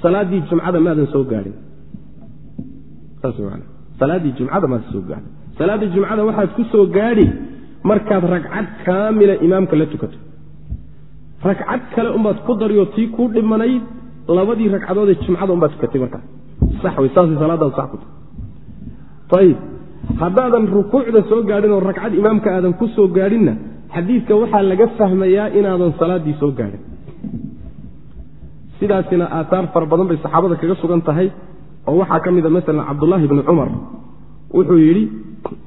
salaaddii jumcada maadan soo gaadhin. Salaaddii jumcada maadan soo gaadhin. Salaaddii jumcada waxaad ku soo gaadhi markaad ragcad kaamila imaamka la tukato. Ragcad kale unbaad ku dariyo tii kuu dhimanayd labadii ragcadoodee jumcada unbaad tukatay markaas ayib haddaadan rukuucda soo gaadhin oo ragcad imaamka aadan ku soo gaadhinna xadiidka waxaa laga fahmayaa inaadan salaaddii soo gaadhin. Sidaasina aaaar fara badan bay saxaabada kaga sugan tahay oo waxaa ka mid a masalan cabdullaahi bni cumar. Wuxuu yidhi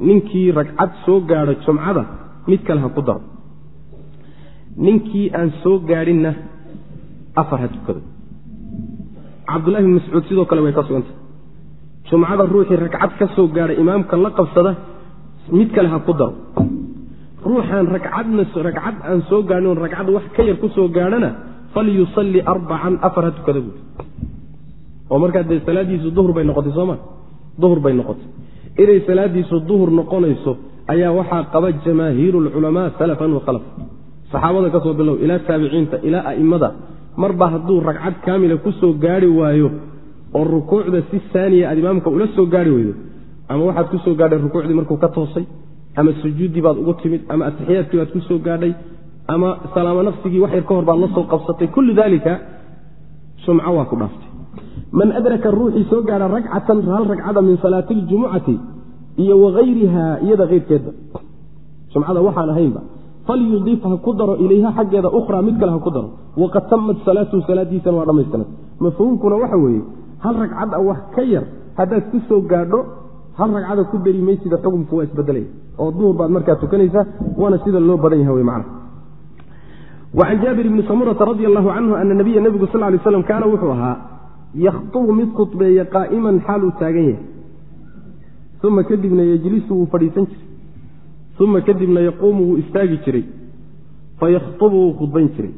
ninkii ragcad soo gaadho jumcada mid kale ha ku daro. Ninkii aan soo gaadhinna afar ha tukado cabdullahi bni mascuud sidoo kale way ka sugantah jumcada ruuxii ragcad ka soo gaadha imaamka la qabsada mid kale ha ku daro. Ruuxaan ragcad aan soo gaadhin oon ragcad wax ka yar ku soo gaadhana falyusalli arbacan afar ha tukada buuri oo markaa dee salaadiisu duhur bay noqotay sooma duhur bay noqotay. Inay salaadiisu duhur noqonayso ayaa waxaa qaba jamaahiiru lculamaa salafan wa khalaf. Saxaabada ka soo bilow ilaa taabiciinta ilaa a'immada marba hadduu ragcad kaamila ku soo gaadhi waayo oo rukuucda si saaniya aad imaamka ula soo gaadhi weydo ama waxaad ku soo gaadhay rukuucdii markuu ka toosay ama sujuuddii baad ugu timid ama atixiyaadkii baad ku soo gaadhay ama salaamo nafsigii wax yar ka hor baad la soo qabsatay kullu daalika sumco waa ku dhaaftay. Man adraka ruuxii soo gaadha ragcatan hal ragcada min salaati ljumucati iyo wagayriha iyada keyrkeedba sumcada waxaan ahaynba falyudif ha ku daro ilayha xaggeeda ukhraa mid kale ha ku daro waqad tamat salaatuhu salaadiisana waa dhammaystiran mafhuumkuna waxa weeye hal ragcad a wax ka yar haddaad ku soo gaadho hal ragcada ku dari maysida xukumku waa isbedelaya oo duhur baad markaa tukanaysaa waana sida loo badan yaha w man wacan jaabir bni samurata radi allahu canhu ana nabiya nebigu sal lay slam kaana wuxuu ahaa yakhtubu mid khudbeeya qaa'iman xaal uu taagan yahay uma kadibna yejlisu wuu fadhiisan jiray uma kadibna yaquumu wuu istaagi jiray fayakhtubu wuu khudbayn jiray.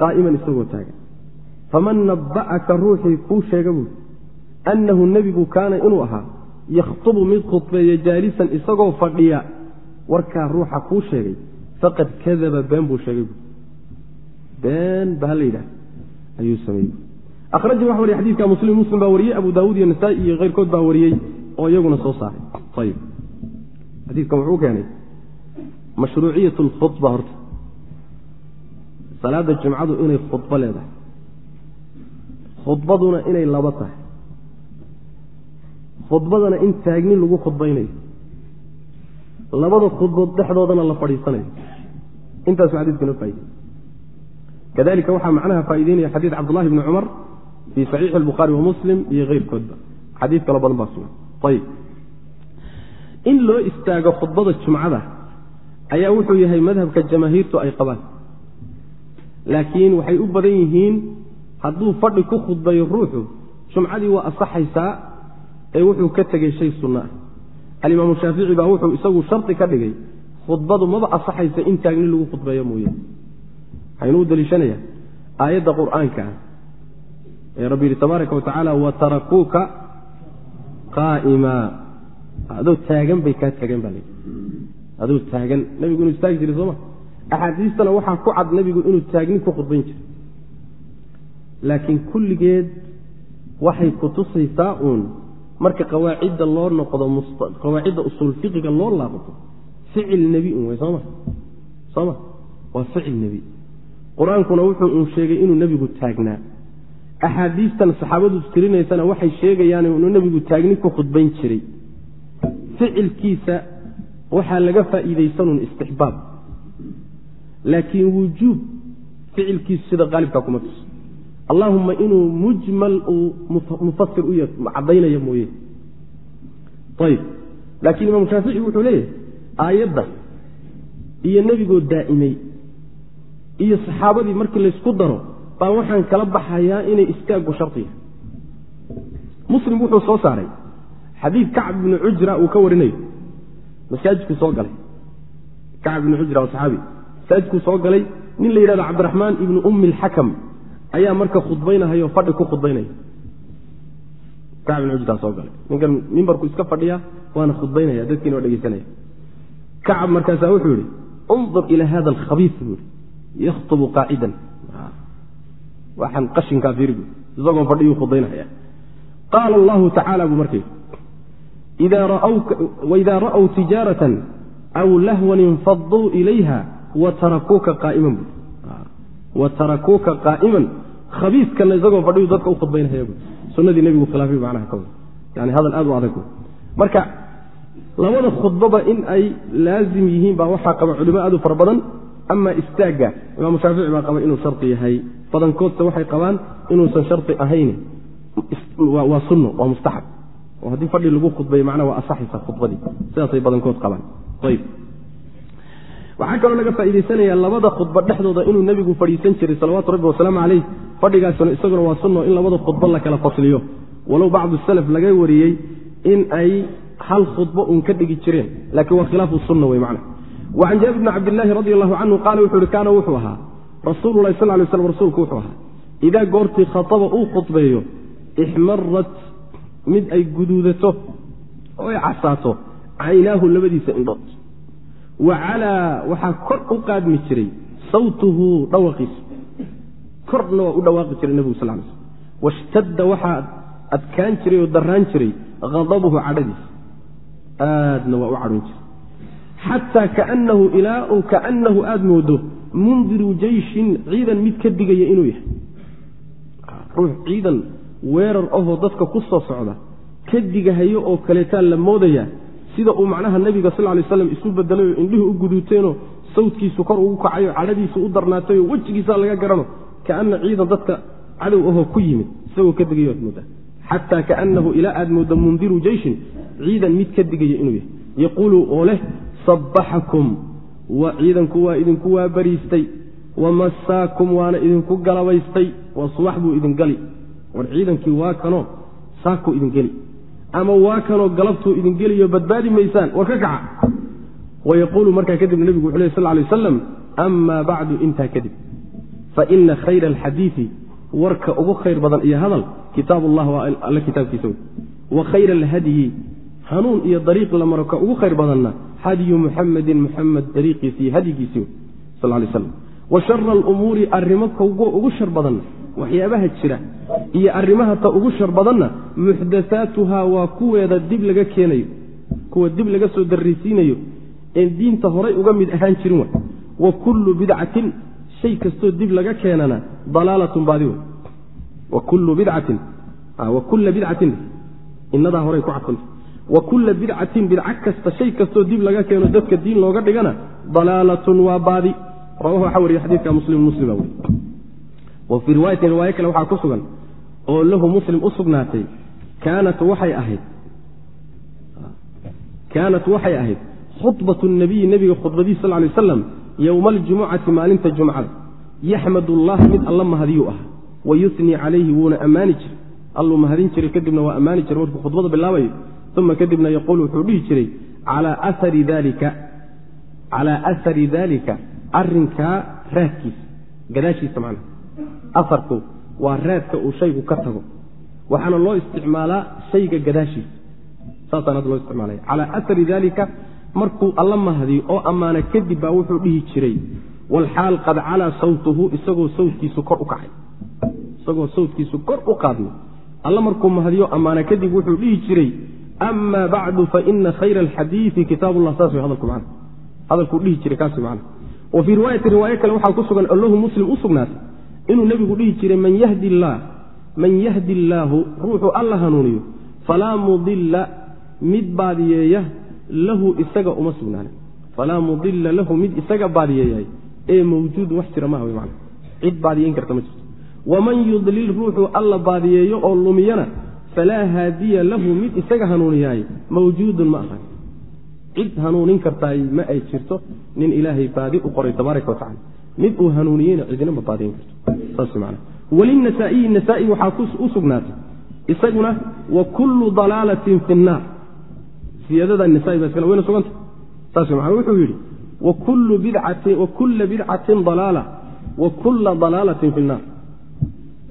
Qaa'iman isagoo taagan. Faman naba'aka ruuxii kuu sheega buuri annahu nebigu kaana inuu ahaa yakhtubu mid khudbeeya jaalisan isagoo fadhiya. Warkaa ruuxa kuu sheegay faqad kadaba been buu sheegay buui been ba ha la yidhaah ayuu sameeyey ahrajah waxa wariye xadidka muslim muslim baa wariyey abu daawuud iyo nasaa-i iyo keyrkood baa wariyey oo iyaguna soo saaray. Ayib xadiidkan wuxuu keenay mashruuciyat lkhudba horta. Salaada jumcadu inay khudbo leedahay. Khudbaduna inay laba tahay. Khudbadana in taagni lagu khudbaynayo. Labada khudbood dhexdoodana la fadhiisanayo. Intaasu xadiidku noo faaiday kadalika waxaa macnaha faa'ideynaya xadiid cabdullahi bni cumar fii saxiixi albukhaari wa muslim iyo keyrkoodba. Xadiid kaloo badan baa sugan. Ayib in loo istaago khudbada jumcada ayaa wuxuu yahay madhabka jamaahiirtu ay qabaan. Laakiin waxay u badan yihiin hadduu fadhi ku khudbayo ruuxu jumcadii waa asaxaysaa ee wuxuu ka tegey shay sunno ah alimaamu shaafici baa wuxuu isagu shardi ka dhigay khudbadu maba asaxaysa in taagni lagu khudbeeyo mooye. U daliishanayaa aayadda qur'aanka ah ee rabbi yidhi tabaaraka wa tacaala watarakuuka qaa'ima adoo taagan bay kaa tageen baa adoo taagan nebigu inuu istaagi jiray sooma. Axaadiistana waxaa ku cad nebigu inuu taagni ku khudbayn jiray. Laakiin kulligeed waxay kutusaysaa uun marka qawaacidda loo noqdo qawaacidda usuul fiqiga loo laaqto ficil nebi un wey sooma. Sooma waa ficil nebi. Qur'aankuna wuxuu uun sheegay inuu nebigu taagnaa. Axaadiistan saxaabadu tirinaysana waxay sheegayaan inuu nebigu taagni ku khudbayn jiray ficilkiisa waxaa laga faa'iidaysanun istixbaab. Laakiin wujuub ficilkiisu sida qaalibkaa kuma tuso. Allaahumma inuu mujmal uu mufasir u caddaynaya mooye. Ayib laakiin imaamu shaafici wuxuu leeyahay aayadda iyo nebigoo daa'imay iyo saxaabadii markii laysku daro baa waxaan kala baxayaa inay istaaggu shardiya muslim wuxuu soo saaray xadiid kacb ibni cujra uu ka warinayo. Masaajidkuu soo galay. Kacb ibni cujra waa saxaabi. Masaajidkuu soo galay nin la yidhahdo cabdiraxmaan ibni ummi alxakam ayaa marka khudbaynahayo fadhi ku khudbaynaya kacb ibni cujra soo galay. Ninkan mimbarku iska fadhiya waana khudbaynaya dadkiina waa dhegeysanaya. Kacab markaasaa wuxuu yihi undur ila hada alkhabiis buu yihi yakhtubu qaacidan waxaan qashinkaa fiiri bu isagoo fadhiyuu khudbaynaya. Qaala allahu tacaala buu markay waidaa ra'w tijaaratan aw lahwan infaduu ilayha watarakuuka qaaiman khabiiskana isagoo fadhiyu dadka u khudbaynaya bu sunadii nebigu khilaafay macnaha ka yani hadal aad u adag marka labada khudbaba in ay laazim yihiin baa waxaa qaba culimo aad u fara badan ama istaagga imaamu shaafici baa qaba inuu shardi yahay badankoodse waxay qabaan inuusan shardi ahayn waa sunno waa mustaxab oo haddii fadhi lagu khudbayo macnaa waa asaxaysa khudbadii sidaasay badankood qabaan ayb waxaa kaloo laga faa'idaysanayaa labada khudba dhexdooda inuu nebigu fadhiisan jiray salawaatu rabbi wasalaamu caleyh fadhigaasuna isaguna waa sunno in labada khudbo la kala fasliyo. Walow bacdu salaf laga wariyey in ay hal khudbo uun ka dhigi jireen laakiin waa khilaafu sunna wey macna wa can bni cabdillaahi radi allahu canhu qaala wuxuu ihi kaana wuxuu ahaa rasuululahi sal lay slam rasuulku wuxuu ahaa idaa goortii khataba uu khudbeeyo ixmarat mid ay guduudato oo ay casaato caynaahu labadiisa indhood. Wa calaa waxaa kor u qaadmi jiray sawtuhu dhawaqiisu korna waa u dhawaaqi jiray nebigu sal slm washtadda waxaa adkaan jiray oo darraan jiray hadabuhu cadhadiisa aadna waa u cadhon jiray. Xataa kaanahu ilaa uu kaanahu aada moodo mundiru jeyshin ciidan mid ka digaya inuu yahay. Ciidan weerar ahoo dadka ku soo socda ka digahayo oo kaleetaa la moodaya sida uu macnaha nebiga sal lay slam isu bedelayoo indhihu u guduuteenoo sawdkiisu kor ugu kacayo cadhadiisu u darnaatayoo wejigiisa laga garano kaana ciidan dadka cadow ahoo ku yimid isagoo ka digayo aad moodaa. Xataa kaanahu ilaa aad moodo mundiru jeyshin ciidan mid ka digaya inuu yahay. Yaquulu oo leh sabbaxakum ciidanku waa idinku waa bariistay wamasaakum waana idinku galabaystay waa subax buu idin gali war ciidankii waa kanoo saakuu idin geli. Ama waa kanoo galabtuu idin geliyo badbaadi maysaan war ka kaca. Wayaquulu markaa kadibna nebigu wuxu ley sal lay wasalam amaa bacdu intaa kadib. Faina khayra alxadiidi warka ugu khayr badan iyo hadal kitaab ullah waa alle kitaabkiisa wey. Wa khayra alhadyi hanuun iyo dariiq la maro ka ugu khayr badanna hadyu muxamedin muxamed dariiqiisi iyo hadyigiisii sal lay slam wa shara alumuuri arrimo kuwa ugu shar badanna waxyaabaha jira iyo arrimaha ta ugu shar badanna muxdathaatuhaa waa kuweeda dib laga keenayo kuwa dib laga soo darraysiinayo een diinta horay uga mid ahaan jirin wa wa kullu bidcatin shay kastoo dib laga keenana dalaalatun baadi wey wa kullu bidcatin wa kulla bidcatin inadaa horay ku cadfanta wa kulla bidcatin bidca kasta shay kastoo dib laga keeno dadka diin looga dhigana dalaalatun waa baadi. Rawahu waxaa wariye xadiidka muslim muslima wey wa fii riwaayatin riwaayo kale waxaa ku sugan oo lahu muslim u sugnaatay kaanat waxay ahayd kaanat waxay ahayd khudbatu nabiyi nebiga khudbadiis sal lay waslam yowma aljumucati maalinta jumcada. Yaxmad allaha mid alla mahadiyuu ah wa yusnii calayhi wuuna ammaani jiray. Alluu mahadin jiray kadibna waa ammaani jiray markuu khudbada bilaabayo uma kadibna yaquul wuxuu dhihi jiray calaa aari dalika calaa athari daalika arrinkaa raadkiisa gadaashiisa macnaha aharku waa raadka uu shaygu ka tago. Waxaana loo isticmaalaa shayga gadaashiisa saasaan hadda loo isticmaalaya calaa athari daalika markuu alla mahdiyo oo ammaana kadib baa wuxuu dhihi jiray walxaal qad calaa sawtuhu isagoo sawtkiisu kor u kacay. Isagoo sawtkiisu kor u qaadmay alla markuu mahdiyo ammaana kadib wuxuu dhihi jiray ama bacdu faina khayra alxadiidi kitaabullah saas way hadalku macana hadalkuu dhihi jiray kaas macana wa fii riwaayati riwaayo kale waxaa ku sugan allahu muslim u sugnaatay inuu nebigu dhihi jiray man yahdi illaah man yahdi illaahu ruuxuu alla hanuuniyo falaa mudilla mid baadiyeeya lahu isaga uma sugnaana falaa mudila lahu mid isaga baadiyeeyahay ee mawjuudun wax jira maaha man cid baadiyeyn karta ma jirto. Waman yudlil ruuxuu alla baadiyeeyo oo lumiyana falaa haadiya lahu mid isaga hanuuniyaay mawjuudun ma ahan. Cid hanuunin kartaay ma ay jirto nin ilaahay baadi u qoray tabaaraka watacala mid uu hanuuniyeyna cidina ma baadiyin karto. Saas man walinasaa'iyi nasaa-i waxaa u sugnaatay. Isaguna wa kullu dalaalatin fi nnaar. Siyaadada nasaai baa iskale wayna suganta saas man wuxuu yidhi wakulla bidcatin dalaala wa kulla dalaalatin fi nnaar.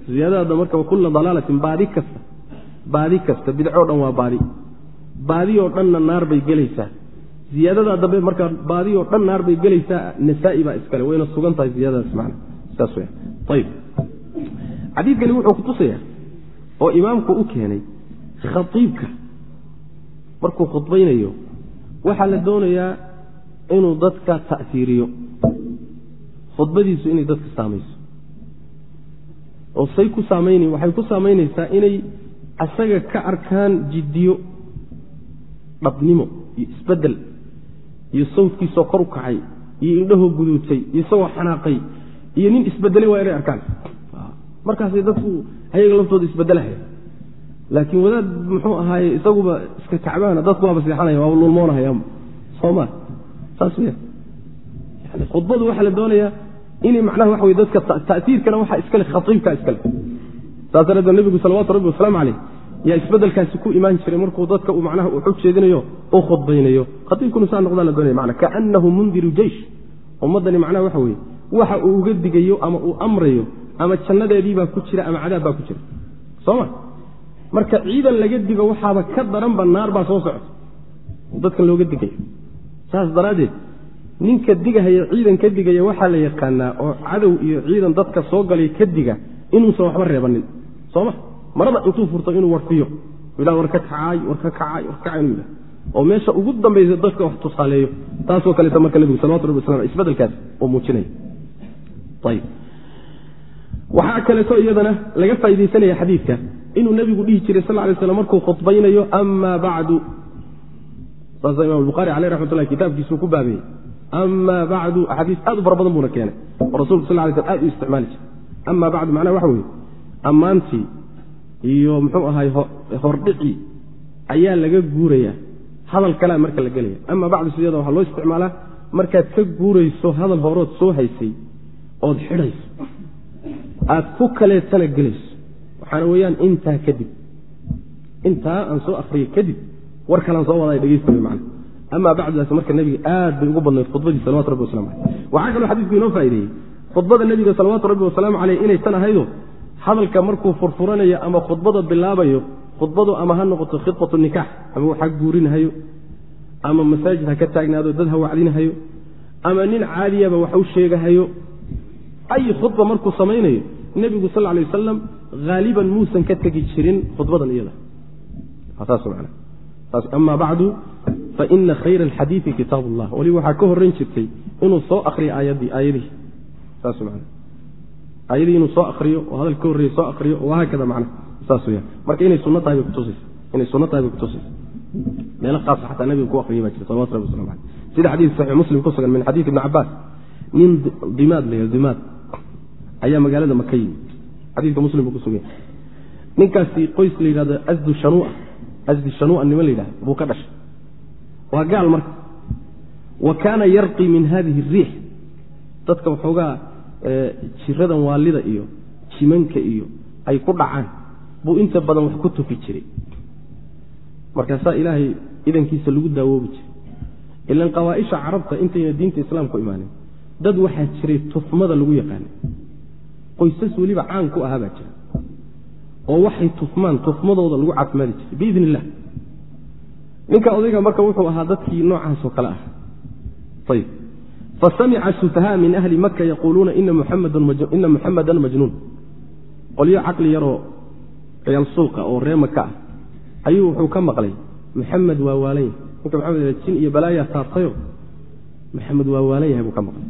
Ziyaadada marka wakulla dalaalatin baadi kasta baadi kasta bidcoo dhan waa baadi. Baadi oo dhanna naar bay gelaysaa ziyaadadaa dambe markaa baadi oo dhan naar bay gelaysaa nasaa-i baa iskale wayna sugan tahay ziyadadaas man saas ayb xadiidkani wuxuu kutusayaa oo imaamku u keenay khaiibka markuu khudbaynayo waxaa la doonayaa inuu dadka ta'fiiriyo khudbadiisu inay dadka saamayso oo say ku saamayn waxay ku saamaynaysaa inay asaga ka arkaan jiddiyo dhabnimo iyo isbeddel iyo sawdkiisoo kor u kacay iyo indhahoo guduutay isagoo xanaaqay iyo nin isbedelay waa inay arkaan. Markaasay dadku ayaga laftooda isbedelahaya laakiin wadaad muxuu ahaaye isaguba iska kacbaana dadku waaba seexanaya waaba lulmoonahayama sooma saas wya yani khudbadu waxaa la doonayaa inay macnaha waxa wey dadka ta'tiirkana waxaa iskale khaiibka iskale saas dareedee nebigu salawatu rabbi wasalaamu caleyh yaa isbedelkaasi ku imaan jiray markuu dadka uu macnaha uu xog jeedinayo u khudbaynayo. Khaiibkunu saa noqdaa la doonaya mana kaanahu mundiru jeysh ummaddani macnaha waxa weeye waxa uu uga digayo ama uu amrayo ama jannadeediibaa ku jira ama cadaab baa ku jira. Soma marka ciidan laga digo waxaaba ka daranba naar baa soo socota. Dadkan looga digayo. Saas daraaddeed ninka digahaya ciidan ka digaya waxaa la yaqaanaa oo cadow iyo ciidan dadka soo galay ka diga inuusan waxba reebanin. Sooma marada intuu furto inuu warfiyo. Ila war ka kacaay war ka kacaay war ka kacay yidhaha oo meesha ugu dambaysa dadka wax tusaaleeyo. Taasoo kaleeta marka nebigu salawatu rabbi waslam isbedelkaas oo muujinaya ayib waxaa kaleeto iyadana laga faa'idaysanaya xadiidka. Inuu nebigu dhihi jiray sal lay slam markuu khudbaynayo ama bacdu. Saasa imam buhari aleyh raxmat llahi kitaabkiisuu ku baabeeyey ama bacdu. Axaadiis aad u fara badan buuna keenay. Oo rasulku sal lay slam aad u isticmaali jiray. Ama bacdu macnaha waxa weeye. Ammaantii iyo muxuu ahay hordhicii ayaa laga guuraya hadal kalea marka la gelaya ama bacdu siyada waxaa loo isticmaalaa markaad ka guurayso hadal horood soo haysay ood xidhayso aad ku kaleetana gelayso. Waxaana weeyaan intaa kadib intaa aan soo akriyay kadib war kalaan soo wadaa dhegeysta man amaa bacdudaas marka nebiga aad bay ugu badnayd khudbadii salawatu rabbi waslamu aleyh waxaa kaloo xadiisku inoo faa'ideeyey khudbada nebiga salawaatu rabbi wasalaamu caleyh inay tan ahaydo hadalka markuu furfuranayo ama khudbada bilaabayo khudbadu ama ha noqoto khidbatu nikaax ama wax ha guurinahayo ama masaajid ha ka taagnaado dad ha wacdinahayo ama nin caadiyaba wax u sheegahayo ay khudba markuu samaynayo nebigu sal lay wasalam haaliban muusan ka tegi jirin khudbadan iyada. Ama bacdu faina khayra alxadiidi kitaab allah weli waxaa ka horan jirtay inuu soo akriyo aayadihi aayadii inuu soo akriyo oo hadal ka horreeye soo akriyo wahaakada macna saas weyaan marka inay sunno tahay bay kutusaysa inay sunno tahay bay kutusaysa meelo khaasa xataa nabiga ku akriya baa jira salawatu rabbi waslamu aleyh sida xadiis saxiix muslim ku sugan min xadiid ibni cabaas nin dimaad la dimaad. Ayaa magaalada maka yimid. Xadiidka muslim buu ku suganya ninkaasi qoys la yidhahdo asdu shanua asdi shanua nima la yidhahdo buu ka dhashay. Waa gaal marka. Wa kaana yarqi min hadihi ariix dadka waxoogaa jiradan waalida iyo jimanka iyo ay ku dhacaan buu inta badan wax ku tufi jiray. Markaasaa ilaahay idankiisa lagu daawoobi jiray. Ilan qawaaisha carabta intayna diinta islaamku imaanin dad waxaa jiray tufmada lagu yaqaana qoysas weliba caan ku ahaa baa jira oo waxay tufmaan tufmadooda lagu caafimaadi jiray biidn illah ninka odayga marka wuxuu ahaa dadkii noocaasoo kale ah ayb fasamica sufahaa min ahli maka yaquuluuna ina muxamadan majnuun qolyo caqli yaroo ciyaal suuqa oo ree maka ah ayuu wuxuu ka maqlay maxamed waa waalan yahay ninka maxamed jin iyo balaayaa taabtayo maxamed waa waalan yahay buu ka maqlay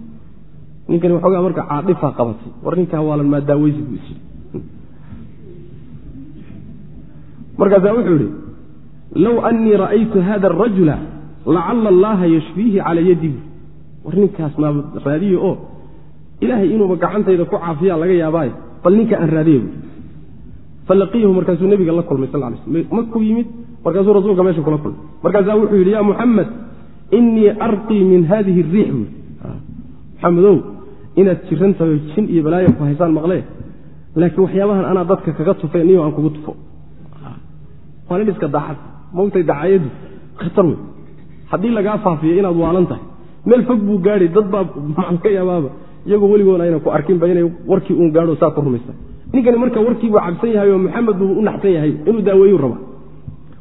ninkani waxoogaa marka caadifaa qabatay war ninkaa waalan maa daaweysi buu isyidhi markaasaa wuxuu yidhi low annii ra'aytu hada arajula lacala allaha yashfiihi calaa yadihi war ninkaas maa raadiye oo ilaahay inuuba gacantayda ku caafiyaa laga yaabaayo bal ninka aan raadiye buui falaqiyahu markaasuu nebiga la kulmay sal lay sl makuu yimid? Markaasuu rasuulka meesha kula kulmay. Markaasaa wuxuu yidhi ya muxamed inii arqii min hadihi ariix buui maxamedow inaad jiran tahay jin iyo balaayo ku haysaan maqlee laakiin waxyaabahan anaa dadka kaga tufeen niyo aan kugu tufo. Waa nin iska daacad maogtay dacaayadu khatar wey haddii lagaa faafiyo inaad waalan tahay meel fog buu gaadhay dad baa maxaan ka yaabaaba iyagoo weligoona ayna ku arkinba inay warkii uun gaadho saa ku rumaysa ninkani marka warkii buu cabsan yahay oo maxamed buu u naxsan yahay inuu daaweeyu raba.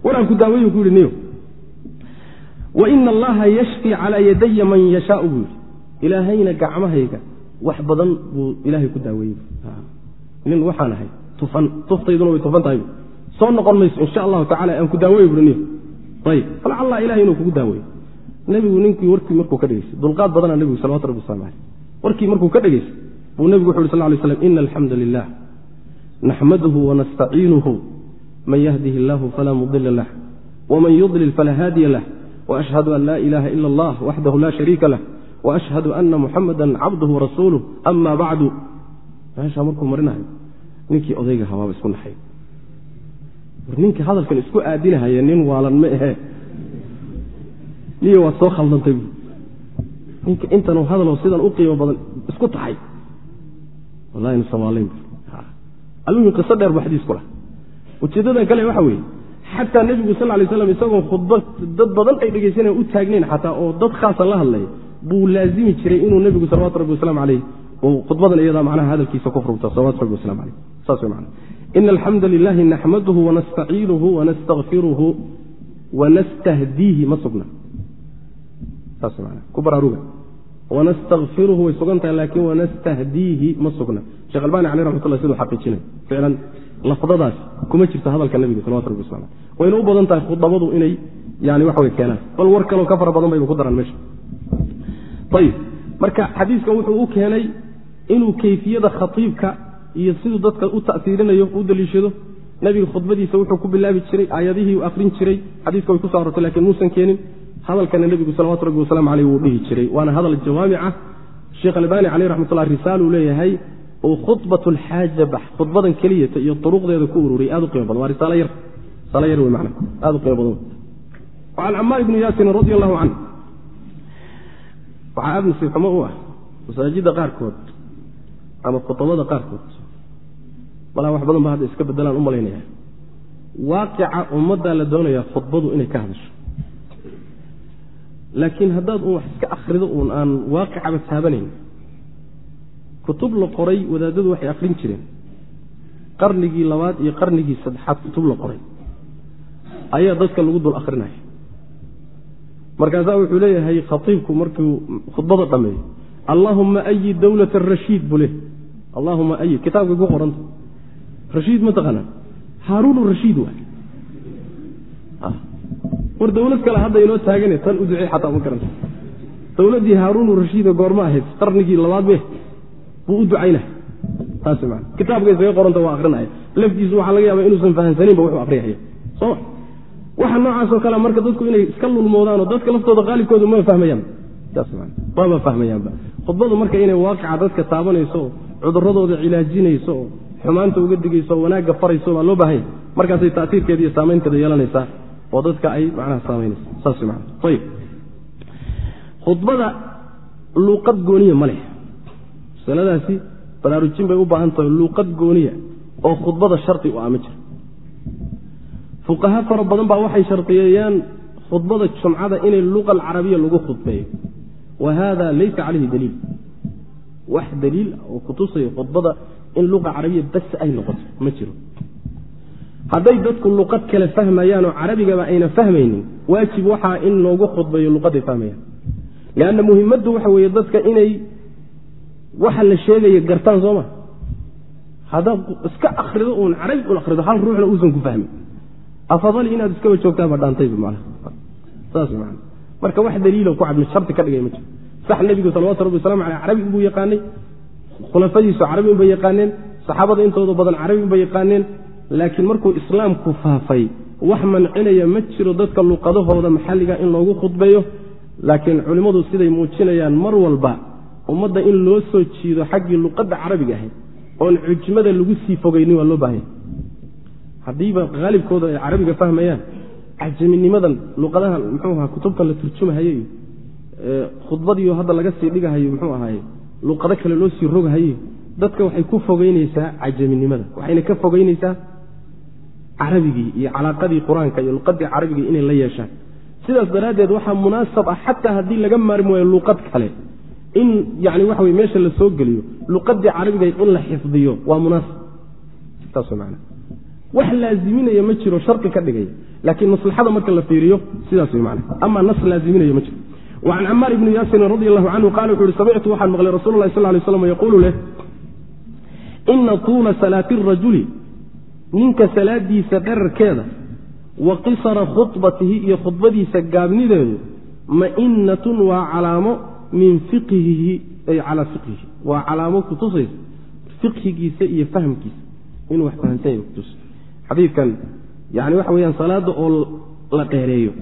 Waraan ku daaweeyu ku yidhi niyo. Wa ina allaha yashfii calaa yadaya man yashaau buu yidhi. Ilaahayna gacmahayga wax badan buu ilaahay ku daaweeyey nin waxaan ahay tufan tuftayduna way tufan tahay. Soo noqon mayso insha allahu tacala aan ku daaweeyo buhi niyo. Ayib falacalla ilahay inuu kugu daaweeyo nebigu ninkii warkii markuu ka dhegeystay dulqaad badana nebigu salawatu rabbi waslamu aleyh warkii markuu ka dhegeystay buu nebigu wuxu uhi sal lay slam ina alxamda lilah naxmaduhu wanastaciinuhu man yahdihi illahu falaa mudila lah wman yudlil falaa haadiya lah waashhadu an laa ilaha ila allah waxdahu la shariika lah waashhadu ana muxamada cabduhu warasuuluh ama bacdu meeshaa markuu marinayo ninkii odayga habaaba isku naxay ninkii hadalkan isku aadinahaya nin waalan ma ahe niyo waad soo khaldantay. Bu ninka intanuu hadaloo sidan u qiimo badan isku taxay wallahi nusamaalyn almuhim qiso dheer bu xadiisku lah ujeeddadan kale waxa weeye xataa nebigu sal lay slam isagoo khudbad dad badan ay dhegaysanaya u taagnayn xataa oo dad khaasa la hadlaya buu laazimi jiray inuu nebigu salawatu rabbi waslamu aleyh khudbadan iyadaa macnaha hadalkiisa ku furugta salawatu rabbi waslamu aleyh saas wey mana ina alxamda lilahi naxmaduhu wanastaciinuhu wanastakfiruhu wanastahdiihi ma sugna ku baraaruga wanastakfiruhu way sugan tahay laakiin wanastahdiihi ma sugna. Shekh albani caleh raxmatullah siduu xaqiijinay ficlan lafdadaas kuma jirto hadalka nebiga salawatu rabbi waslam wayna u badan tahay khudabadu inay yani waxa keenaan. Bal war kaloo ka fara badan bayba ku daraan meesha. Ayib marka xadiiskan wuxuu u keenay inuu kayfiyada khatiibka iyo siduu dadka u ta'siirinayo u daliishado. Nebiga khudbadiisa wuxuu ku bilaabi jiray aayadihii u akrin jiray. Xadiiska way ku so arortay lakiin muusan keenin hadalkana nebigu salawatu rabbi wasalaamu aleyh wuu dhihi jiray. Waana hadal jawaamica sheekh albani caleyh raxmatullah risaaluu leeyahay oo khudbat lxaaja khudbadan keliyata iyo duruqdeeda ku ururiyay aad u qiimo badan waa risaalo yar. Aad u qiimo badan. Can camaar ibni yaasin radi allahu canh waxaa aada nasiib xumo u ah. Masaajidda qaarkood ama khudabada qaarkood balaa wax badan ba hadda iska bedelaan u malaynaya. Waaqica ummaddaa la doonayaa khudbadu inay ka hadasho laakiin haddaad un wax iska akhrido uun aan waaqicaba taabanayn kutub la qoray wadaadadu waxay akhrin jireen. Qarnigii labaad iyo qarnigii saddexaad kutub la qoray. Ayaa dadka lagu dul akhrinaya. Markaasaa wuxuu leeyahay khatiibku markuu khudbada dhameeyo allaahuma ayid dowlat arashiid buu leh allahuma ayid kitaabkay ku qoranta rashiid ma taqaanaa? Haaruun rashiid waay war dowlad kale hadda inoo taagane tan u ducey xataa ma garanta dowladdii haaruun rashiida goorma ahayd qarnigii labaad be buu u ducaynay taas man kitaabka isaga qoranta waa akrinaya laftiisu waxaa laga yaaba inuusan fahamsaninba wuxuu akriyaya soma waxa noocaasoo kale marka dadku inay iska lulmoodaanoo dadka laftooda qaalibkooda ma fahmayaan. Maba fahmayaanba. Khudbadu marka inay waaqica dadka taabanayso oo cuduradooda cilaajinayso oo xumaanta uga digayso oo wanaagga farayso baa loo baahanya markaasay tasiirkeeda iyo saamaynteeda yeelanaysaa oo dadka ay macnaha saamaynaysa saas man ayib khudbada luuqad gooniya ma leh. Masaladaasi baraarujin bay u baahan tahay luuqad gooniya oo khudbada shardi u ah ma jiro fuqaha fara badan baa waxay shardiyeeyaan khudbada jumcada inay luqa alcarabiya lagu khudbeeyo. Wa hada laysa calayhi daliil. Wax daliil oo kutusayo khudbada in luqa carabiya bas ay noqoto ma jiro hadday dadku luqad kale fahmayaan oo carabigaba ayna fahmaynin waajib waxaa in loogu khudbeeyo luqaday fahmayaan. Leanna muhimaddu waxa weeye dadka inay waxa la sheegaya gartaan sooma haddaad iska akrido uun carabi un akrido hal ruuxna uusan ku fahmin. Afadali inaad iskaba joogtaaba dhaantayba mana saas man marka wax daliilo ku cadmi sharti ka dhigay ma jiro. Sax nebigu salawatu rabbi waslamu aleyh carabi unbuu yaqaanay khulafadiisu carabi unbay yaqaaneen saxaabada intooda badan carabi unbay yaqaaneen laakiin markuu islaamku faafay wax mancinaya ma jiro dadka luqadahooda maxalliga in loogu khudbeeyo. Laakiin culimmadu siday muujinayaan mar walba ummadda in loo soo jiido xaggii luqadda carabiga ahayd oon cujmada lagu sii fogaynin waa loo baahanya haddiiba haalibkooda ay carabiga fahmayaan cajaminimadan luqadahan muxuu ahaa kutubtan la turjumahaye iyo khudbadiio hadda laga sii dhigahayo muxuu ahaaye luqado kale loo sii rogahaye dadka waxay ku fogeyneysaa cajaminimada waxayna ka fogeyneysaa carabigii iyo calaaqadii qur'aanka iyo luqadii carabigii inay la yeeshaan. Sidaas daraaddeed waxaa munaasab ah xataa haddii laga maarmi waayo luqad kale. In yani waxa wey meesha la geliyo luqadii carabiga in la xifdiyo waa munaasab. Saas man wax laaziminaya ma jiro shari ka dhigaya. Laakiin maslaxada marka la fiiriyo sidaas wey man ama nas laaziminaya ma jiro. Wacan camaar ibni yaasirin radi allahu canhu qala wuxu uhi samictu waxaan maqlay rasul lahi sal lay slam yaquulu leh ina tuula salaati rajuli ninka salaadiisa dherarkeeda wa qisara khubatihi iyo khudbadiisa gaabnideedu ma'inatun waa calaamo min fiqhihi ay calaa fiqhihi waa calaamo kutusaysa fiqhigiisa iyo fahmkiisa inuu wax fahamsan yahy kutus xadiidkan yani waxa weyaan salaada oo la dheereeyo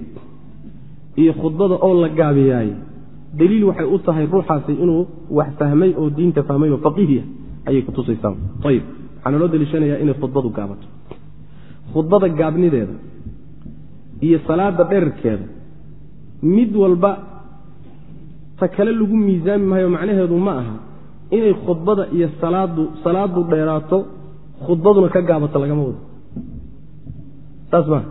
iyo khudbada oo la gaabiyaaye daliil waxay u tahay ruuxaasi inuu wax fahmay oo diinta fahmay oo faqiihiya ayay kutusaysaa ayib waxaa naloo daliishanayaa inay khudbadu gaabato. Khudbada gaabnideeda iyo salaada dherarkeeda mid walba ta kale lagu miisaami maayo macnaheedu ma aha inay khudbada iyo salaadu salaadu dheeraato khudbaduna ka gaabato lagama wado. Saas maa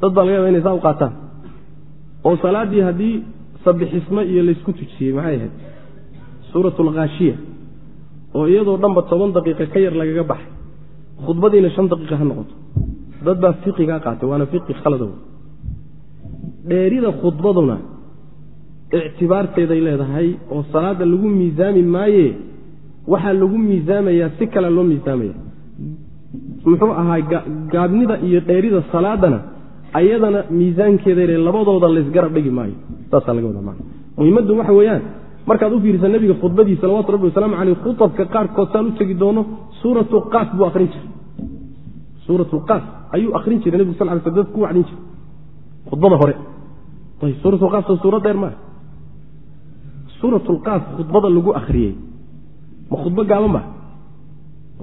dad baa laga yaba inay saa u qaataan. Oo salaaddii haddii sabixismo iyo laysku tujiyey maxay ahayd? Suurat alkhaashiya oo iyadoo dhanba toban daqiiqa ka yar lagaga baxay khudbadiina shan daqiiqa ha noqoto. Dad baa fiqigaa qaatay waana fiqi khaladow dheerida khudbaduna ictibaarteeday leedahay oo salaadda lagu miisaami maaye waxaa lagu miisaamayaa si kale loo miisaamaya. Muxuu ahaa gaabnida iyo dheerida salaadana ayadana miisaankeeda labadooda laysgarab dhigi maayo. Saasaa laga wada maa muhimaddu waxa weeyaan markaad u fiirisa nebiga khudbadii salawatu rabbi wasalaamu caleyh khutabka qaarkood saan u tegi doono suuratu qaaf buu arrin jiray. Suuratu qaaf ayuu akhrin jiray nebigu sal sl dad wacdin jiray. Khudbada hore. Suuratu qaafta suura dheer maa suuratulqaaf khudbada lagu akhriyey. Ma khudbo gaaban ba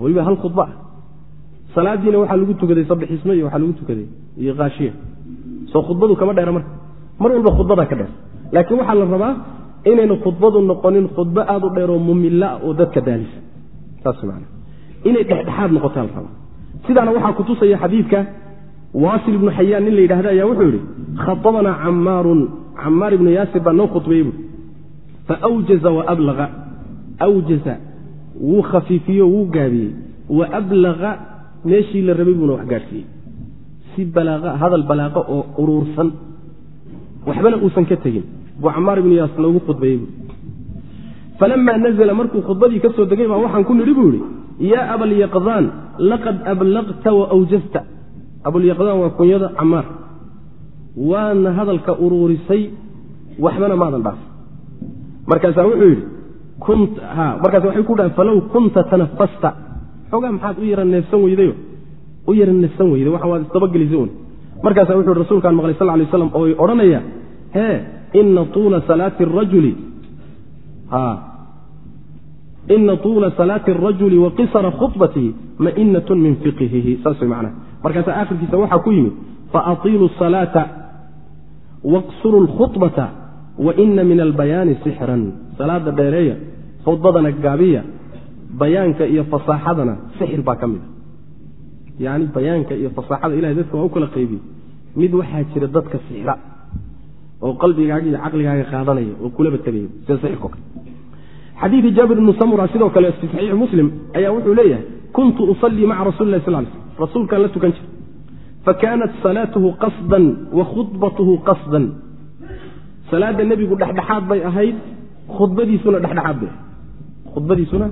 weliba hal khudba ah. Salaadiina waxaa lagu tukaday sabixisme iyo waxaa lagu tukaday iyo kaashiya soo khudbadu kama dheera marka. Mar walba khudbadaa ka dheer. Laakiin waxaa la rabaa inayna khudbadu noqonin khudbo aada u dheeroo mumilla oo dadka daalisa. Saas man inay dhexdhexaad noqotaa la rabaa sidaana waxaa kutusaya xadiidka waasil ibnu xayaan nin la yidhahda ayaa wuxuu yidhi khaabanaa camaarun camaar ibnu yaasir baa noo khudbayey buui faawjaza waablaqa awjaza. Wuu khafiifiyo wuu gaabiyey. Wa ablaqa meeshii la rabay buuna wax gaadhsiiyey si balaaqa hadal balaaqo oo uruursan waxbana uusan ka tegin buu camaar ibnu yaas noogu khudbayey buui falamaa nazla markuu khudbadii ka degay baa waxaan ku nidhi buu idhi yaa abalyaqdaan laqad ablaqta wa awjazta. Abulyaqdaan waa kunyada camaar waadna hadalka uruurisay waxbana maadan dhaaf. Markaasaa wuxuu yidhi markaas waxay ku dhahan falow kunta tanafasta xoogaa maxaad u yara neefsan weydayo? U yara neefsan weyday waxa waad isdabagelisa un markaasaa wuxu yhi rasuulkaan maqlay sal lay slam oo odhanaya hee ina tuula salaati arajuli wa qisara khubatihi mainatun min fiqhihi saas way macnaha markaasaa aakhirkiisa waxaa ku yimid faatiilu salaata waqsuru lkhubata waina min albayaani sixran salaada dheereeya khudbadana gaabiya bayaanka iyo fasaaxadana sixir baa ka mid a yani bayaanka iyo fasaaxada ilahay dadka waa u kala qaybiyey mid waxaa jira dadka sixra oo qalbigaaga iyo caqligaaga qaadanaya oo kulaba tegaya sida sixirko kale. Xadiidi jaabir ibnu samura sidoo kale fi saxiixi muslim ayaa wuxuu leeyahay kuntu usallii maca rasuli sal l sl rasuulkaan la tukan jira fakanat salaatuhu qasdan wa khudbatuhu qasdan. Salaada nebigu dhexdhexaad bay ahayd khudbadiisuna dhexdhexaad bay khudbadiisuna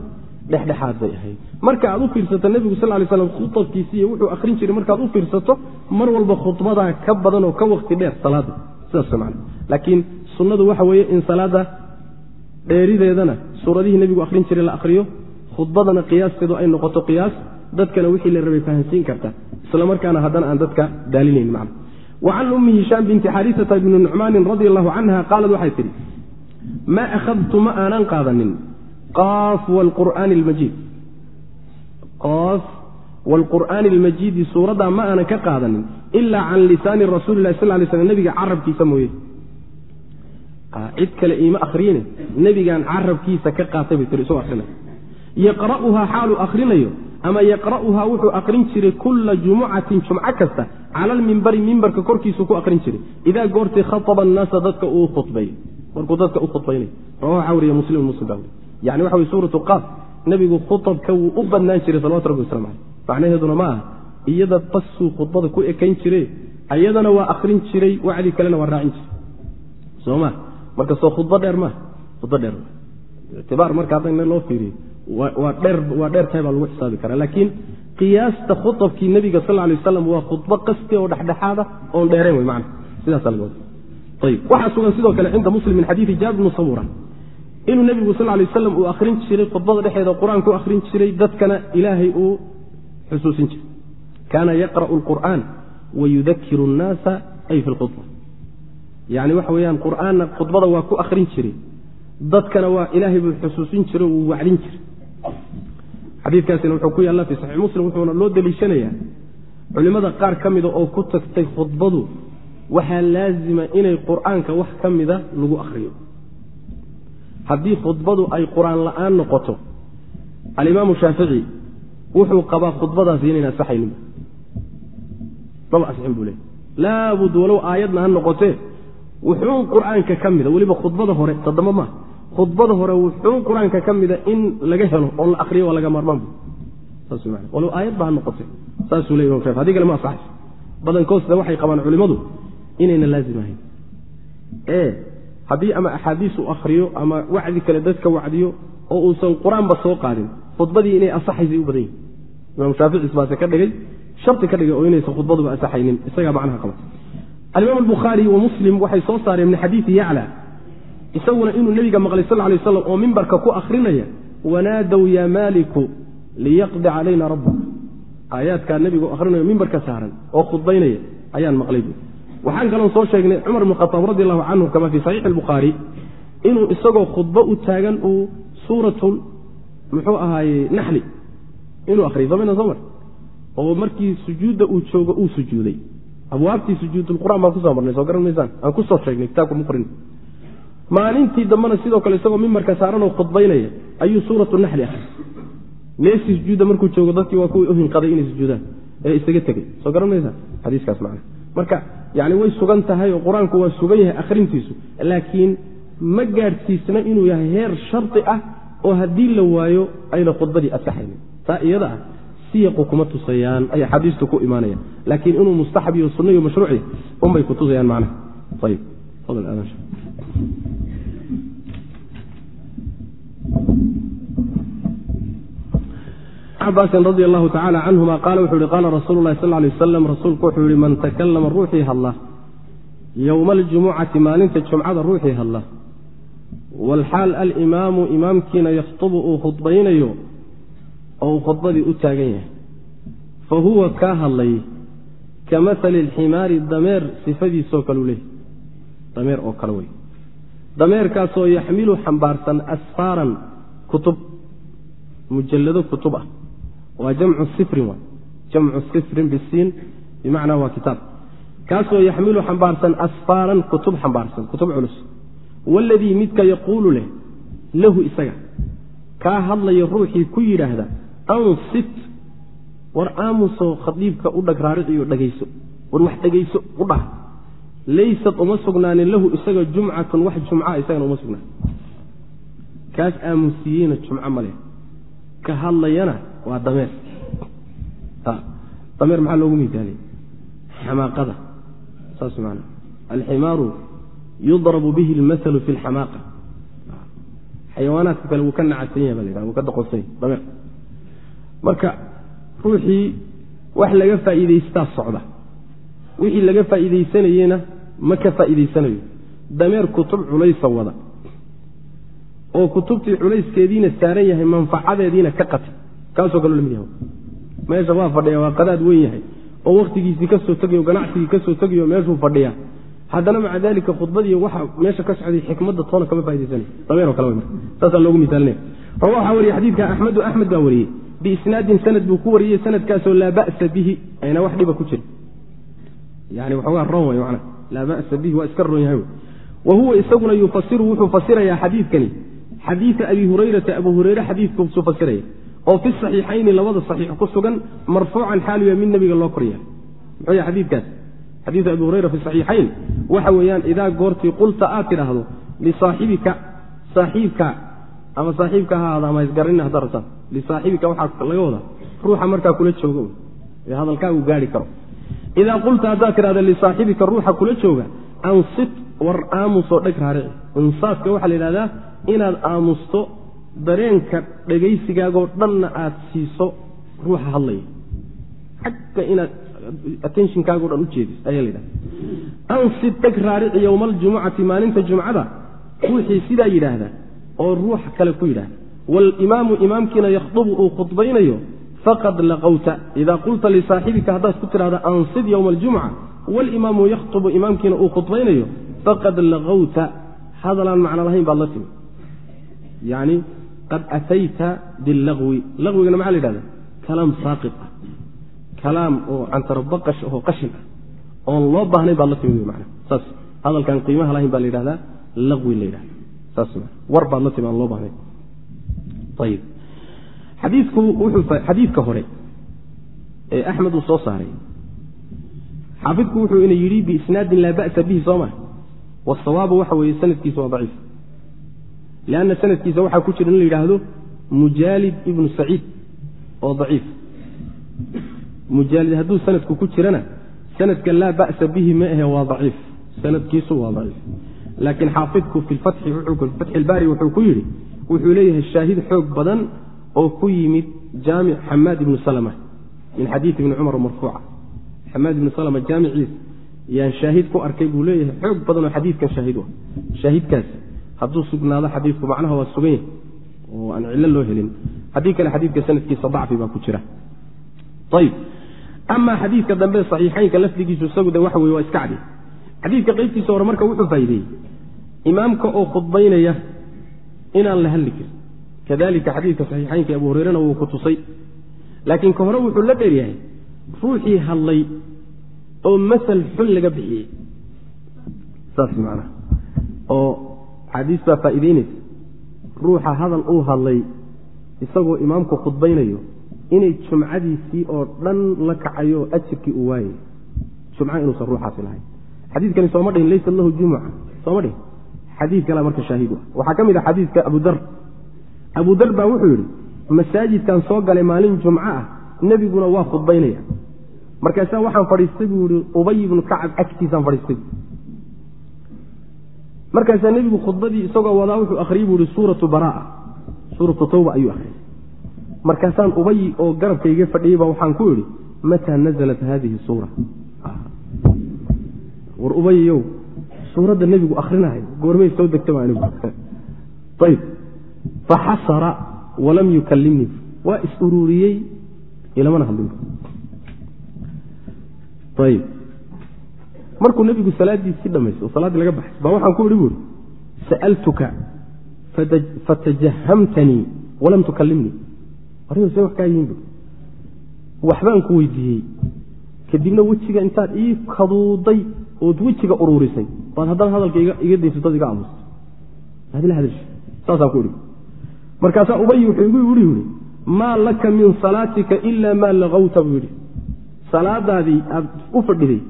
dhexdhexaad bay ahayd. Marka aad u fiirsato nebigu sal lay slam khutabkiisi iyo wuxuu akhrin jiray markaad u fiirsato mar walba khudbadaa ka badan oo ka wakti dheer salaada laakiin sunnadu waxa weeye in salaada dheerideedana suuradihii nebigu akhrin jiray la akhriyo khudbadana qiyaasteedu ay noqoto qiyaas dadkana wixii la rabay fahansiin karta. Isla markaana haddana aan dadka daalinayn macna wa can ummi hishaam binti xariisata bni nucmaanin radi allahu canha qaalad waxay tidhi maa akhadtu ma aanan qaadanin. Qaaf wlqur'aani almajiid qaaf waalqur'aani almajiidi suuraddaa ma aanan ka qaadanin ilaa can lisaani rasuuli lahi sal lay slam nebiga carabkiisa mooye cid kale iima akriyine nebigaan carabkiisa ka qaatay bay tiri isoo arinay yaqra'uhaa xaaluu akrinayo ama yaqra'uhaa wuxuu akrin jiray kulla jumucatin jumco kasta cala almimbari mimbarka korkiisuu ku akrin jiray idaa goortii khaaba annaasa dadka uu khubay markuu dadka u khudbaynay waxaa wariya muslim muslim baa weriy yani waxa wey suuratu qaaf nebigu khutabka wuu u badnaan jiray salawatu rabbi waslamu caleyh macnaheeduna ma aha. Iyada basuu khudbada ku ekayn jire iyadana waa akrin jiray wacdi kalena waa raacin jiray. Soma marka soo khudbo dheer maaha khudbo dheer ictibaar marka hadda loo fiiriyo waa dheer tahay baa lagu xisaabi karaa. Laakiin qiyaasta khuabkii nebiga sal lay waslam waa khudbo qasti oo dhexdhexaada oon dheereen wey mana sidaasa laga wada. Waxaa sugan sidoo kale cinda muslim min xadiidi jaabir bnu samura. Inuu nebigu sal lay waslam uu akhrin jiray khudbada dhexeeda qur'aanku akhrin jiray dadkana ilaahay uu xusuusin jiray kaana yaqra'u lqur'aan wayudakiru nnaasa ay fi lkhudba yani waxa weyaan qur'aanna khudbada waa ku akhrin jiray dadkana waa ilaahay buu xusuusin jiray wuu wacdin jiray xadiikaasina wuxuu ku yaalla fi saxiix muslim wuxuuna loo deliishanayaa. Culimmada qaar ka mida oo ku tagtay khudbadu waxaa laazima inay qur'aanka wax ka mida lagu akhriyo. Haddii khudbadu ay qur'aan la'aan noqoto alimaamu shaafici wuxuu qabaa khudbadaasi inayn asaxaynin maba buu leey laabud walow aayadna ha noqotee wuxuun qur'aanka ka mida weliba khudbada hore tadamba maa khudbada hore wuxuun qur'aanka ka mida in laga helo oo la akriyo waa laga maarmaan bu saas man walow aayadba ha noqote. Saasuu le imam shafi hadi kale ma asaxayso badankoosna waxay qabaan culimmadu inayna laazim ahayn. Ee haddii ama axaadiis uu akhriyo ama wacdi kale dadka wacdiyo oo uusan qur'aanba soo qaadin khudbadii inay asaxaysay u badan yihiin imaam shaaficis baase ka dhigay sharti ka dhigay oo inaysan khudbaduba asaxaynin isagaa macnaha qaba. Alimaam albukhaari wa muslim waxay soo saareen min xadiidi yacla isaguna inuu nebiga maqlay sal lay slam oo mimbarka ku akhrinaya wanaadow yaa maaliku liyaqdi calayna rabbuk. Aayaadkaa nebigu ahrinayo mimbarka saaran oo khudbaynaya ayaan maqlay waxaan kaloon soo sheegnay cumar bn khaaab radi allahu canhu kama fii saxiixi albukhaari inuu isagoo khudbo u taagan uu suuratu muxuu ahaaye naxli inuu ahriyay somayna soo mar oo markii sujuudda uu joogo uu sujuuday. Abwaabtii sujuudulqur'aan baan ku soo marnay soo garan aan ku soo sheegnay kitaabka muqrin maalintii dambena sidoo kale isagoo mimbarka saaranoo khudbaynaya ayuu suuratu naxli ahriyay meeshii sujuudda markuu joogo dadkii waa kuwii u inay sujuudaan ee isaga tegey soo garan xadiiskaas macna. Marka yani way sugan tahay oo qur'aanku waa sugan yahay akhrintiisu laakiin ma gaadhsiisna inuu yahay heer shardi ah oo haddii la waayo ayna khudbadii asaxaynin taa iyada ah siyaqu kuma tusayaan ay axaadiistu ku imaanayaan. Laakiin inuu mustaxab iyo sunno iyo mashruuci unbay ku tusayaan macnaha ayib cabaasin radi allahu tacala canhuma qaala wuxuu yihi qaala rasuulu lahi sal lay wasalam rasuulku wuxuu yihi man takallama ruuxii hadla yowma aljumucati maalinta jumcada ruuxii hadla walxaal alimaamu imaamkiina yakhtubu uu khudbaynayo oo uu khudbadii u taagan yahay. Fa huwa kaa hadlay ka mahali alximaari dameer sifadiisoo kaleu leeyahy dameer oo kale wey. Dameerkaasoo yaxmilu xambaarsan asfaaran kutub mujallado kutub ah. Waa jamcu sifrin waay jamcu sifrin bisiin bimacnaa waa kitaab. Kaasoo yaxmilu xambaarsan asfaaran kutub xambaarsan kutub culus. Waladii midka yaquulu leh lahu isaga. Kaa hadlaya ruuxii ku yidhaahda ansit war aamusoo khadiibka u dhag raariciyo dhagayso war wax dhegayso u dhah. Laysat uma sugnaanin lahu isaga jumcatun wax jumca isagana uma sugnaan kaas aamusiiyeyna jumco ma leh. Ka hadlayana waa dameer. Dameer maxaa loogu miisaaliyey xamaaqada. Saas man alximaaru yudrabu bihi lmasalu fi lxamaaqa xayawaanaadka kale wuu ka nacadsan yahay ba la yidhaha wuu ka doqonsanya dameer marka ruuxii wax laga faa'iidaystaa socda. Wixii laga faa'iidaysanayena ma ka faa'iidaysanayo. Dameer kutub culaysa wada. Oo kutubtii culayskeediina saaran yahay manfacadeediina ka qatay kaasoo kaloo la mid yaha meesha waa fadhiya waa qadaad weyn yahay. Oo waktigiisii ka soo tegayo ganacsigii ka soo tegayo meeshuu fadhiya. Haddana maca dalika khudbadii waxa meesha ka socday xikmadda toona kama faaidaysana dameero kale saasaa loogu misaalinaya rawa waxaa wariye xadiidka axmedu axmed baa wariyey biisnaadin sanad buu ku wariyey sanadkaasoo laa ba'sa bihi. Ayna wax dhiba ku jirin. Yani waxoogaa roon way mana laa ba'sa bihi waa iska roon yahay wa huwa isaguna yufasiru wuxuu fasirayaa xadiidkani. Xadiida abi hurayrata abu hureyre xadiidkuusuu fasiraya oo fi saxiixayni labada saxiix ku sugan marfuucan xaaluya mid nebiga loo korya muxuu yahay xadiidkaas? Xadiidu abi hurayra fi saxiixayn. Waxa weeyaan idaa goortii qulta aad tidhaahdo lisaaxibika saaxiibka ama saaxiibka ha ahaada ama isgaranina haddaa rabtaan lisaaxibika waxaa laga wadaa ruuxa markaa kula jooga ee hadalkaagu gaari karo idaa qulta haddaad tidhahdo lisaaxibika ruuxa kula jooga ansit war aamusoo dheg raarici insaaska waxaa la yidhahdaa inaad aamusto dareenka dhegaysigaagoo dhanna aad siiso ruuxa hadlaya xagga inaad attentionkaago dhan u jeedis ayaa la yidhahda ansit dheg raarici yowma aljumucati maalinta jumcada ruuxii sidaa yidhaahda oo ruuxa kale ku yidhahda waalimaamu imaamkiina yakhdubu uu khudbaynayo faqad laqowta idaa qulta lisaaxibika haddaad ku tidhahda ansid yowma aljumca walimaamu yakhtubu imaamkiina uu khudbaynayo faqad laqowta hadalaan macno lahayn baad la timi yani qad atayta bilagwi lagwigana maxaa la yidhahda kalaam saaqit ah kalaam oo cantarobaqash oo qashin ah oon loo baahnayn baad la timi wy mana saas hadalkan qiimaha lahayn baa la yidhahdaa lagwi la yidhahda saas war baad la timi aan loo baahnayn xadiidka hore ee axmed uu soo saaray. Xaafidku wuxuu ina yidhi biisnaadin laa ba'sa bihi soo ma wasawaabu waxa weeye sanadkiisa waa daciif. Lianna sanadkiisa waxaa ku jira in la yidhaahdo mujaalid ibnu saciid oo daciif. Mujaalid hadduu sanadku ku jirana sanadka laa ba'sa bihi ma ahe waa daciif. Sanadkiisu waa daciif. Laakiin xaafidku fi fatxi ilbaari wuxuu ku yidhi wuxuu leeyahay shaahid xoog badan oo ku yimid jaamic xamaad ibnu salma min xadiidi ibni cumar marfuuca. Xamaad ibnu salma jaamiciis yaan shaahid ku arkay buu leeyahay xoog badan oo xadiidkan shaahid u shaahidkaas hadduu sugnaado xadiidku macnaha waa sugan yahay oo aan cillo loo helin. Haddii kale xadiidka sanadkiisa dacfi baa ku jira. Ayb amaa xadiidka dambe saxiixaynka lafdigiisu isagu de waxa weye waa iska cadi. Xadiidka qeybtiisa hore marka wuxuu faa'iideeyey. Imaamka oo khudbaynaya inaan la hadli karin. Kadalika xadiidka saxiixaynka abu hureyrena wuu ku tusay. Laakiin ka hore wuxuu la dheeryahay ruuxii hadlay oo masal xun laga bixiyey. Saas macnaha. Oo xadiis baa faa'iideynaysa. Ruuxa hadal uu hadlay isagoo imaamku khudbaynayo inay jumcadiisii oo dhan la kacayo ajirkii uu waayay jumca inuusan ruuxaasi lahayn. Xadiidkani sooma dhihin laysa lahu jumuca. Sooma dhihin xadiid kale marka shaahiid u ah. Waxaa ka mid ah xadiidka abudar abudar baa wuxuu yidhi masaajidkan soo galay maalin jumco ah nebiguna waa khudbaynaya. Markaasaa waxaan fadhiistay buu yihi ubay ibnu kacab agtiisaan fadhiistay. Markaasaa nebigu khudbadii isagoo wadaa wuxuu akhriyey buu ihi suuratu baraa. Suuratu tawba ayuu akhriyey. Markaasaan ubay oo garabkayga fadhiyeyba waxaan ku idhi mataa nazalat haadihi suura? War ubayow suuradda nebigu akhrinayo goormay soo degta anigu. Ayb faxasara walam yukallimnii waa is uruuriyey ilamana hadlin. Ayb markuu nebigu salaadiisii dhamaystay oo salaaddii laga baxay baa waxaan ku idhi buuri sa'altuka fatajahamtanii walam tukallimnii arigo see wax kaa yihiin bu waxbaan ku weydiiyey kadibna wejiga intaad ii kaduuday ood wejiga uruurisay baad haddana hadalka iga daysatood iga aamustay adila hadalshi saasaan ku idhi. Markaasaa ubay wuxuu igu ihi yidhi maa laka min salaatika ila maa laqawta buu yidhi. Salaadaadii aad u fadhiday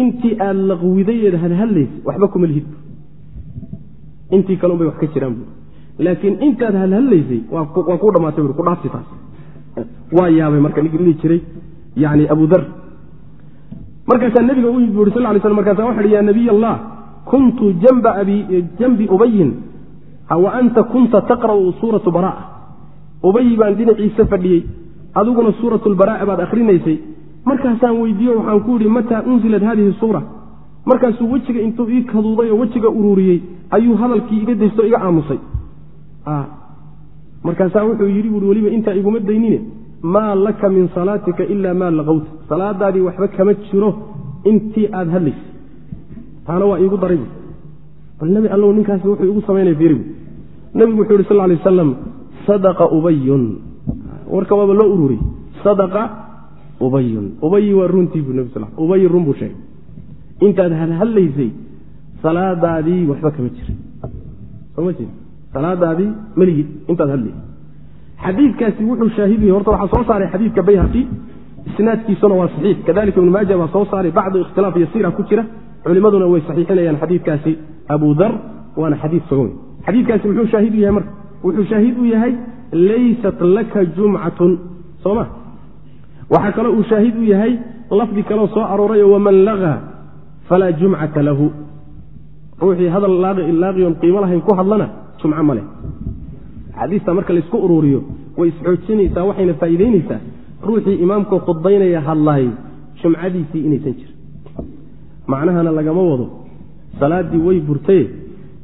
intii aad laqwidayeed hadhadlaysa waxba kuma lihid intii kale unbay wax ka jiraan bu laakiin intaad hadhadlaysay waa kuu dhamaatay bu ku dhaafti taas. Waa yaabay marka ninkii dhihi jiray yani abu dar markaasaa nebiga u yimid bu uri sal lay slam markaasa waxa hi ya nabiy allah kuntu janbi ubayin wa anta kunta taqra'u suuratu baraa ubay baan dhinaciisa fadhiyey adiguna suurat lbaraa baad akrinaysay markaasaan weydiiyo waxaan ku yidhi mataa unzilat hadihi suura? Markaasuu wejiga intuu ii kaduuday oo wejiga ururiyey ayuu hadalkii iga daysto iga aamusay. Markaasaa wuxuu yidhi buui weliba intaa iguma daynine maa laka min salaatika ila maa laqowta salaadaadii waxba kama jiro intii aada hadlaysay taana waa iigu daray bal nebi allow ninkaasi wuxuu igu samaynaya fiiribu nebigu wuxuu yhi sal lay aslam sadaqa ubayun warka waaba loo ururiyey. Sadaqa ubayun ubayi waa runtii buu nebi sal ubayi run buu sheegay. Intaad hadhadlaysay salaadaadii waxba kama jira soma jeed salaadaadii malihid intaad hadlaysay xadiidkaasi wuxuu shaahidaya horta waxaa soo saaray xadiidka bayhaqi isnaadkiisuna waa saxiix. Kadalika ibnu maaja baa soo saaray bacdu ikhtilaaf yasiira ku jira. Culimaduna way saxiixinayaan xadiidkaasi. Abu dar waana xadiid sogon xadiidkaasi muxuu shaahid u yahay marka. Wuxuu shaahid u yahay laysat laka jumcatun. Soo ma? Waxaa kaloo uu shaahid u yahay lafdi kaloo soo aroorayo waman lagaa falaa jumcata lahu. Ruuxii hadal laaqiyon qiimo lahayn ku hadlana jumco ma leh axaadiista marka laysku ururiyo way isxoojinaysaa waxayna faa'iideynaysaa ruuxii imaamkoo khudbaynaya hadlaay jumcadiisii inaysan jirin. Macnahana lagama wado. Salaaddii way burtaye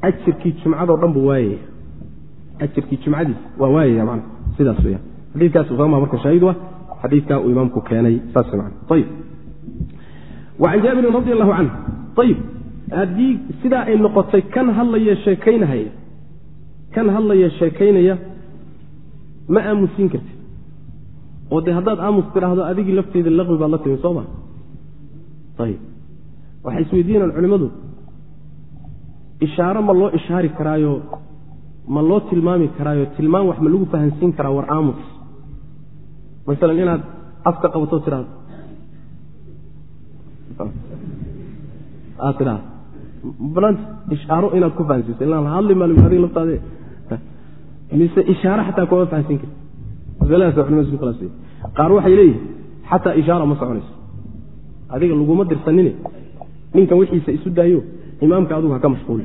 ajirkii jumcadoo dhan buu waayaya. Ajirkii jumcadiis waa waayaya man sidaas weyaan xadiikaas fama marka shaahid ah xadiidkaa uu imaamku keenay saas man ayib wacan jaabirin radi allahu canhu ayib haddii sidaa ay noqotay kan hadlaya sheekaynahaya kan hadlaya sheekaynaya ma aamusiin kartid. Oo dee haddaad aamus tidhaahdo adigii lafteeda laqwi baad la timi soo ma ayib waxay isweydiinaan culimmadu ishaaro ma loo ishaari karaayo ma loo tilmaami karaayo tilmaam wax ma lagu fahansiin karaa war aamus. Masalan inaad afka qabato tidhahdo aad tidhahdo banaanta ishaaro inaad ku fahansiiso ilaan hadli maa lagu adiga laftaade mise ishaaro xataa kuma fahansiin karti masaladaas culimadu isku khilaafsanya qaar waxay leeyihiin xataa ishaara ma soconayso. Adiga laguma dirsanine. Ninkan wixiisa isu daayo imaamka adugu ha ka mashquuli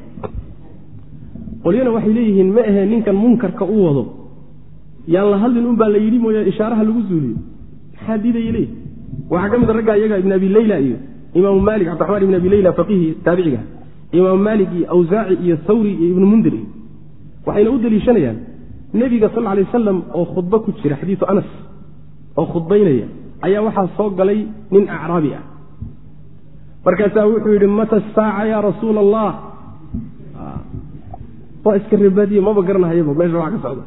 qolyana waxay leeyihiin ma ahee ninkan munkarka u wado. Yaan la hadlin un baa la yidhi mooya ishaaraha lagu zuuliyo. Maxaa diidaya leeyihi waxaa ka mid a ragga iyaga ibn abi leyla iyo imaamu maalik cabdiraxmaan ibn abi leyla faqihi taabiciga imaamu maalik iyo awsaaci iyo thawri iyo ibnu mundir iyo waxayna u deliishanayaan nebiga sal lay wasalam oo khudbo ku jira xadiisu anas oo khudbaynaya ayaa waxaa soo galay nin acraabi ah. Markaasaa wuxuu yidhi mata saaca yaa rasuula allah waa iska rebaadiye maba garanahayaba meesha wax ka socda.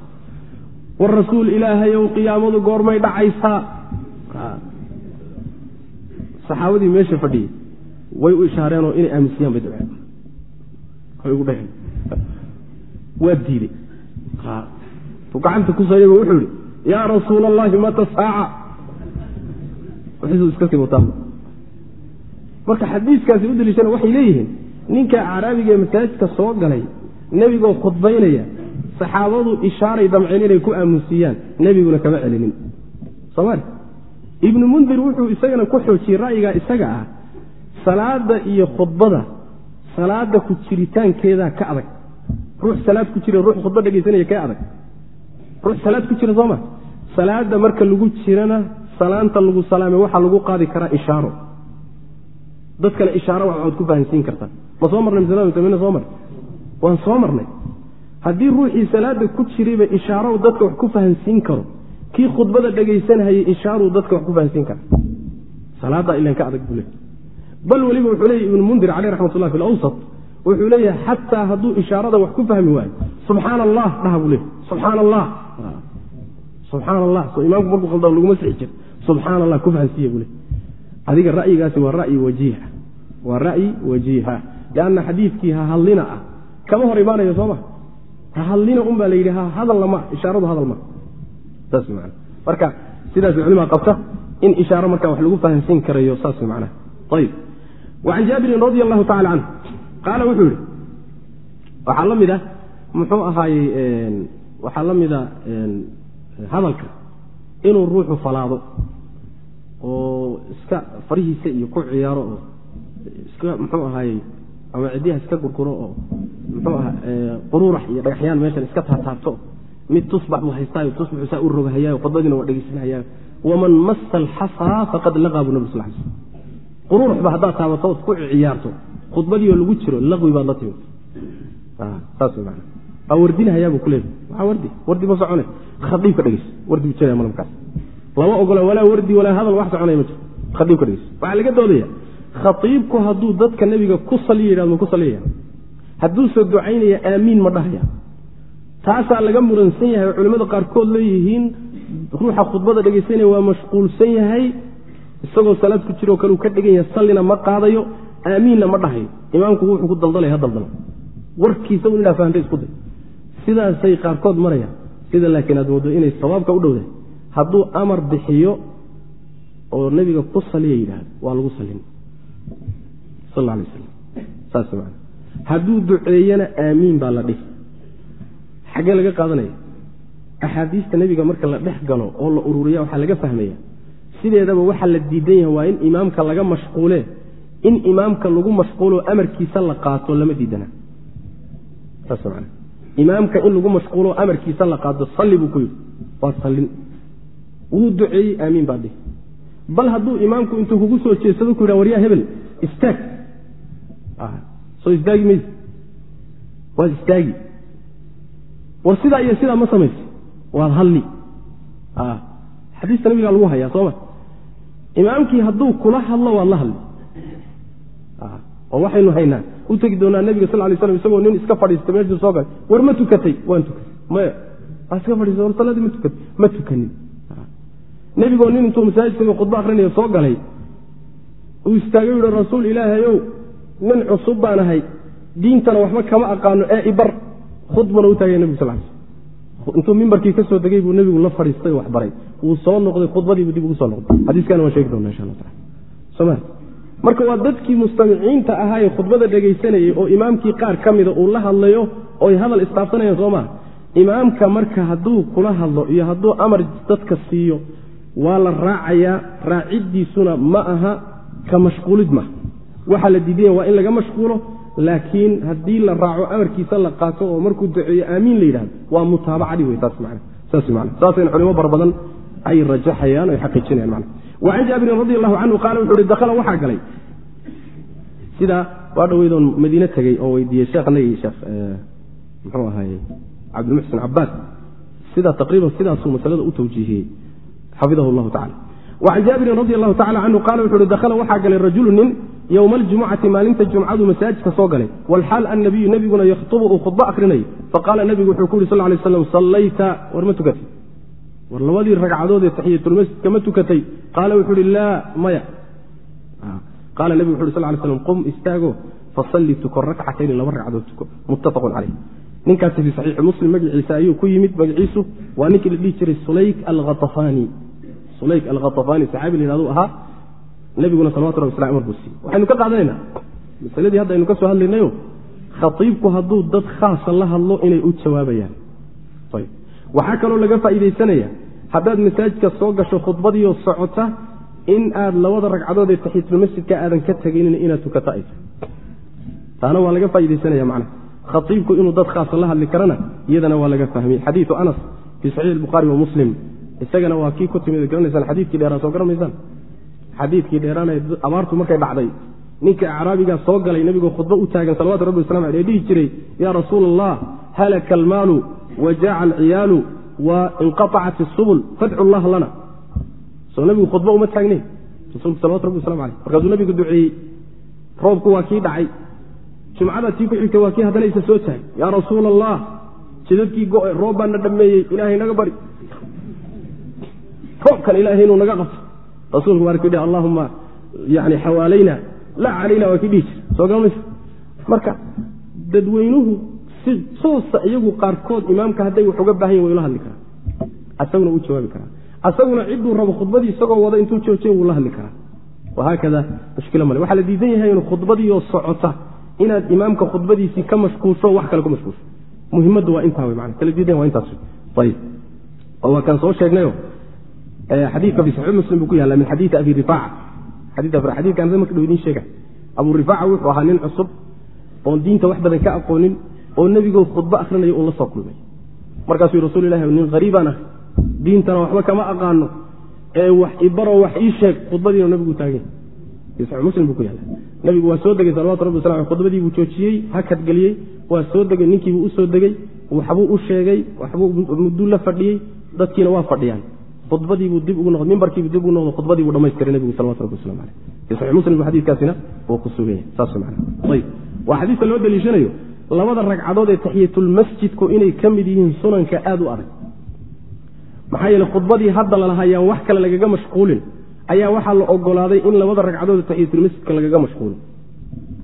War rasuul ilaahayow qiyaamadu goormay dhacaysaa. Saxaabadii meesha fadhiyey way u ishaareenoo inay aamusiyaan bay dabceen waa diidey tu gacanta ku sayaba wuxuu yihi yaa rasuula allahi mata saaca. Marka xadiiskaasi u daliishana waxay leeyihiin ninka acraabiga ee masaajidka soo galay nebigoo khudbaynaya saxaabadu ishaaray damceen inay ku aamusiiyaan nebiguna kama celinin. Somaali ibnu mundir wuxuu isagana ku xoojiyey ra'yigaa isaga ah salaada iyo khudbada salaada ku jiritaankeedaa ka adag. Ruux salaad ku jira ruux khudba dhegaysanaya ka adag ruux salaad ku jira sooma? Salaada marka lagu jirana salaanta lagu salaamay waxaa lagu qaadi karaa ishaaro. Dadkana ishaaro waxaad ku fahansiin kartaa ma soo marnay msmina soo marnay waan soo marnay. Haddii ruuxii salaada ku jirayba ishaarou dadka wax ku fahansiin karo kii khudbada dhegaysanhayay ishaaruu dadka wax ku fahansiin kara salaadaa ilan adag buu leey bal weliba wuxuu leeyahy ibnu mundir caleyh raxmat ullah fi lawsat wuxuu leeyahay xataa hadduu ishaarada wax ku fahmi waayo subxaana allah dhaha buu leeyahy subxaana allah subxaana allah soo imaamku markuu khaldan laguma sixi jir subxaana allah ku fahansiiya buu leey adiga ra'yigaasi waa ra'yi wajiiha. Waa ra'yi wajiiha. Lianna xadiidkii ha hadlina ah. Kama hor imaanayo sooma ha hadlina un baa la yidhi ha hadalna ma ishaaradu hadal ma. Saas man marka sidaas culimaa qabta in ishaaro marka wax lagu fahansiin karayo saas macnaha ayib wacan jaabirin radi allahu tacala canhu qaala wuxuu yihi waxaa la mid ah muxuu ahaayey waxaa la mida hadalka inuu ruuxu falaado oo iska farihiisa iyo ku ciyaaro oo iska muxuu ahaayey ama ciddiyaha iska gurguro oo muxuu aha quruurax iyo dhagaxyaan meeshan iska taataabto mid tusbax buu haystaayo tusbaxu saa u rogahayaayo khudbadiina waa dhegeysanhayaayo waman massa alxasaa faqad laqaa nabi sal l sl quruuraxba haddaad taabato ood ku ciyaarto khudbadiioo lagu jiro laqwi baad la timid. Saas man waa wardinahayaa buu ku leeyahy maxaa wardi. Wardi ma socone khadiibka dhegeys wardi buu jiraya malamkaas. Lama ogola walaa wardi walaa hadal wax soconaya ma jiro. Khaiibka dhegeyso waxaa laga doodaya khaiibku hadduu dadka nebiga ku saliya yidhahdo ma ku saliyaya hadduuse ducaynaya aamiin ma dhahaya taasaa laga muransan yahay culimmada qaarkood leeyihiin ruuxa khudbada dhegaysanaya waa mashquulsan yahay isagoo salaad ku jiroo kale uu ka dhigan yahay sallina ma qaadayo aamiinna ma dhahayo. Imaamku wuxuu ku daldalay ha daldalo warkiisa un inaa fahamta isku day sidaasay qaarkood marayaan. Sida laakiin aad moodo inay sawaabka u dhowdahay hadduu amar bixiyo oo nebiga ku saliya yidhaahdo waa lagu salin. Sal alay aslam saas man hadduu duceeyana aamiin baa la dhihi xaggee laga qaadanaya? Axaadiista nebiga marka la dhex galo oo la ururiya waxaa laga fahmaya sideedaba waxaa la diidan yahay waa in imaamka laga mashquule in imaamka lagu mashquuloo amarkiisa la qaato lama diidana imaamka in lagu mashquuloo amarkiisa la qaato salli buu ku yidhi. Waa sallin. Wuu duceeyey aamiin baa dhihi. Bal hadduu imaamku intuu kugu soo jeedsado ku yidha waryaa hebel istaag. Soo istaagi mayse. Waad istaagi. War sidaa iyo sidaa ma samaysa waad hadli xadiista nabigaa lagu hayaa sooma imaamkii hadduu kula hadlo waad la hadli oo waxaynu haynaa u tegi doonaa nebiga sal lay slam isagoo nin iska fadhiista meeshuu soo galay. War ma tukatay? Waan tukatay. Maya iska fadhiista war salaadii ma tukatay? Ma tukanin. Nebigoo nin intuu masaajidka khudbo akrinaya soo galay uu istaagay yihi rasuul ilaahayow nin cusub baan ahay. Diintana waxba kama aqaano ee ibar. Khudbana u taagaya nebigu sal l intuu mimbarkii ka soo degay buu nebigu la fadhiistay wax baray. Wuu soo noqday khudbadiibu dib ugu soo noqday. Xadiiskana waan sheegi doona insha alla taala marka waa dadkii mustamiciinta ahaayee khudbada dhegaysanayay oo imaamkii qaar ka mida uu la hadlayo oy hadal isdhaafsanayaan soo maa imaamka marka hadduu kula hadlo iyo hadduu amar dadka siiyo waa la raacayaa raaciddiisuna ma aha ka mashquulid ma waxaa la diidanya waa in laga mashquulo laakiin haddii la raaco amarkiisa la qaato oo markuu duceeyo aamiin la yidhahdo waa mutaabacadii wey taas man saas man saasayna culimo bar ay rajaxayaan o ay xaqiijinayan man wacan jaabirin radi allahu canhu qaala wuxu uhi dakhala waxaa galay sidaa waa dhaweydoon madiine tegey oo weydiiyey sheekhnagii sheekh muxuu ahaye cabdilmuxsin cabaad sidaa taqriiban sidaasuu masalada u tawjiihiyey xafidahu llahu tacala wacan jaabirin radi allahu tacala canhu qaala wuxu uhi dakhala waxaa galay rajulu nin yowma aljumucati maalinta jumcadu masaajidka soo galay walxaal annabiyu nebiguna yakhtubu uu khudbo akrinayay faqaala nebigu wuxuu ku yuri sal lay slam sallayta war ma tukatay war labadii ragcadood ee taxiyatulmasjidka ma tukatay. Qaala wuxuu uhi laa maya. Qaala nebigu wuxu uri sal lay slam qum istaago fasalli tuko rakcatayni laba ragcadood tuko. Muttafaqun caleyh ninkaasi fii saxiixi muslim magaciisa ayuu ku yimid magaciisu waa ninkii la dhihi jiray sulayk alkhatafani sulayk alkhatafani saxaabi la yhahdu ahaa nebiguna salawatu rabbi slam amar buu siiyey. Waxaynu ka qaadanaynaa masaladii hadda aynu ka hadlaynayo khatiibku hadduu dad khaasa la hadlo inay u jawaabayaan. Waxaa kaloo laga faa'iidaysanaya haddaad masaajidka soo gasho khudbadiioo socota in aad labada ragcadood ee taxiitulmasjidka aadan ka tegaynin inaad tahay. Taana waa laga faaidaysanaya macnaha khatiibku inuu dad khaasa la hadli karana iyadana waa laga fahmiyey xadiidu anas fii saxiix bukhaari wa muslim. Isagana waa kii ku timid garanaysaan xadiidkii dheeraa soo garanaysaan. Xadiidkii dheeraanee abaartu markay dhacday. Ninka acraabigaa soo galay nebigoo khudbo u taagan salawatu rabbi wasalam aleh dhihi jiray yaa rasuula allah halaka almaalu wa jaaca alciyaalu wa inqaacat isubul fadcu llaha lana. Soo nebigu khudbo uma taagnayn rasuulku salawatu rabbi waslamu aleyh markaasuu nebigu duceeyey roobku waa kii dhacay. Jumcada tii ku xigtay waa kii haddana isa soo taag yaa rasuula allah jidadkii go-e roob baana dhammeeyey ilaahay naga bari. Roobkan ilaahay inuu naga qabto. Rasuulku waa kidhi allahuma yani xawaalayna laa calayna waa kii dhihi jir soo garamaysa marka dadweynuhu si toosa iyagu qaarkood imaamka hadday wax uga baahan yahin way ula hadli karaa. Asaguna uu jawaabi karaa. Asaguna cidduu rabo khudbadii isagoo wada intuu joojiya wuu la hadli karaa. Wahaakada mushkilo male. Waxaa la diidan yahay inu khudbadiioo socota inaad imaamka khudbadiisii ka mashquulsho wax kale ku mashquulsho muhimaddu waa intaa wey mana kala diidan waa intaas ayib waa kaan soo sheegnayo xadiidka fi saxiix muslim buu ku yaalla min xadiidi abi rifaaca. Xadiidkan marka dhow idiin sheega. Abu rifaaca wuxuu ahaa nin cusub oon diinta wax badan ka aqoonin oo nebigoo khudbo akhrinayo uun la soo kulmay. Markaasuu rasul ilahi nin hariibaan ah diintana waxba kama aqaano. Ee wax ibaroo wax ii sheeg khudbadiina nabigu saxiix muslim buu ku yaalla nebigu waa soo degay salawatu rabbi waslam khudbadii buu joojiyey hakadgeliyey waa soo degay ninkiibuu u soo degey waxbuu u sheegay waxbuu mudduu la fadhiyey dadkiina waa fadhiyaan. Khudbadiibuu dib ugu noqday mimbarkiibuu dib ugu noqday khudbadiibuu dhamaystiray nebigu salawatu rabbi waslamu aleyh fi muslim xadiidkaasina uu ku sugan yahay saas man ayb waa xadiiska loo daliishanayo labada ragcadood ee taxiyatulmasjidku inay ka mid yihiin sunanka aada u adag maxaa yeele khudbadii hadda lalahayaan wax kale lagaga mashquulin. Ayaa waxaa la ogolaaday in labada ragcadood ee taxiyatulmasjidka lagaga mashquulin.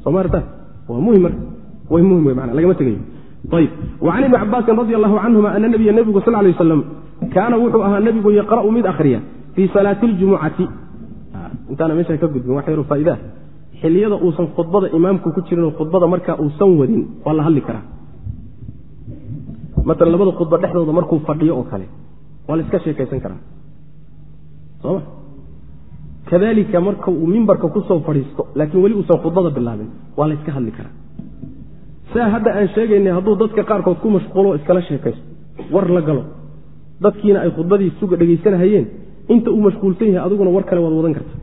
Soo maarta waa muhiim marka. Way muhiim wey mana lagama tegayo. Ayb wacan ibni cabaasin radi allahu canhuma ana nabiya nebigu sal lay waslam kaana wuxuu ahaa nebigu yaqra'u mid akhriya fii salaati ljumucati intaana meesha ka gudbin wax yaro faa'idaah xiliyada uusan khudbada imaamku ku jirinoo khudbada markaa uusan wadin waa la hadli karaa. Maalan labada khudba dhexdooda markuu fadhiyo oo kale waa la iska sheekaysan karaa. Soma kadalika marka uu mimbarka ku soo fadhiisto laakiin weli uusan khudbada bilaabin waa la yska hadli karaa. Saa hadda aan sheegaynay hadduu dadka qaarkood ku mashquulo iskala sheekaysto war la galo. Dadkiina ay khudbadii suga dhegaysanahayeen inta uu mashquulsan yahay adiguna war kale waad wadan karta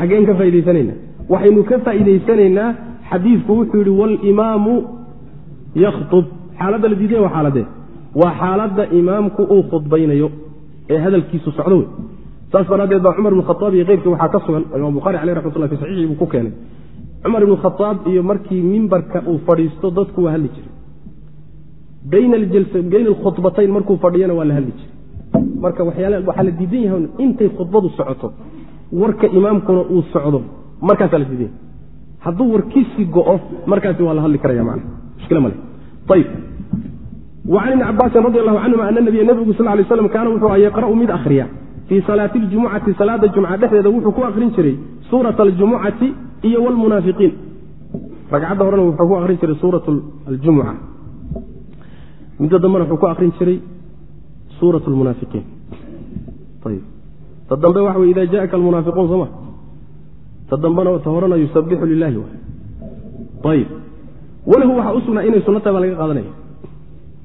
xageen ka faaidaysanaynaa. Waxaynu ka faa'iidaysanaynaa xadiidku wuxuu yidhi walimaamu yakhtub xaaladda la diidaya waa xaaladee waa xaaladda imaamku uu khudbaynayo ee hadalkiisu socdo wey saas daraaddeed baa cumar ibnu khaaab iyo keyrkii waxaa ka sugan imaam bukhari caleyh raxmatullah fi saxiixii buu ku keenay. Cumar ibnu iyo markii mimbarka uu fadhiisto dadku waa hadli jiray bayna alkhudbatayn markuu fadhiyana waa la hadli jiray marka waxaa la diidan yahay intay khudbadu socoto warka imaamkuna uu socdo markaasaa la yahay hadduu warkiisi go'o markaasi waa la hadli karaya man mushkil male. Ayb wacan ibni cabaasin radi allahu canhuma ana nabiya nebigu sal lay slam kaana wuxuu yaqra'u mid akhriya. Fii salaati ljumucati salaada jumca dhexdeeda wuxuu ku akhrin jiray suurata aljumucati iyo wlmunaafiqiin ragcadda horena wuxuu ku akhrin jiray suurat aljumuca. Midda dambena wuxuu ku akhrin jiray suurat lmunaafiqiin ta dambe waxa wey ida jaءaka almunaafiquun sooma ta dambena ta horena yusabixu lilahi ayb walahu waxaa u sugnaa inay sunno tahay baa laga qaadanaya.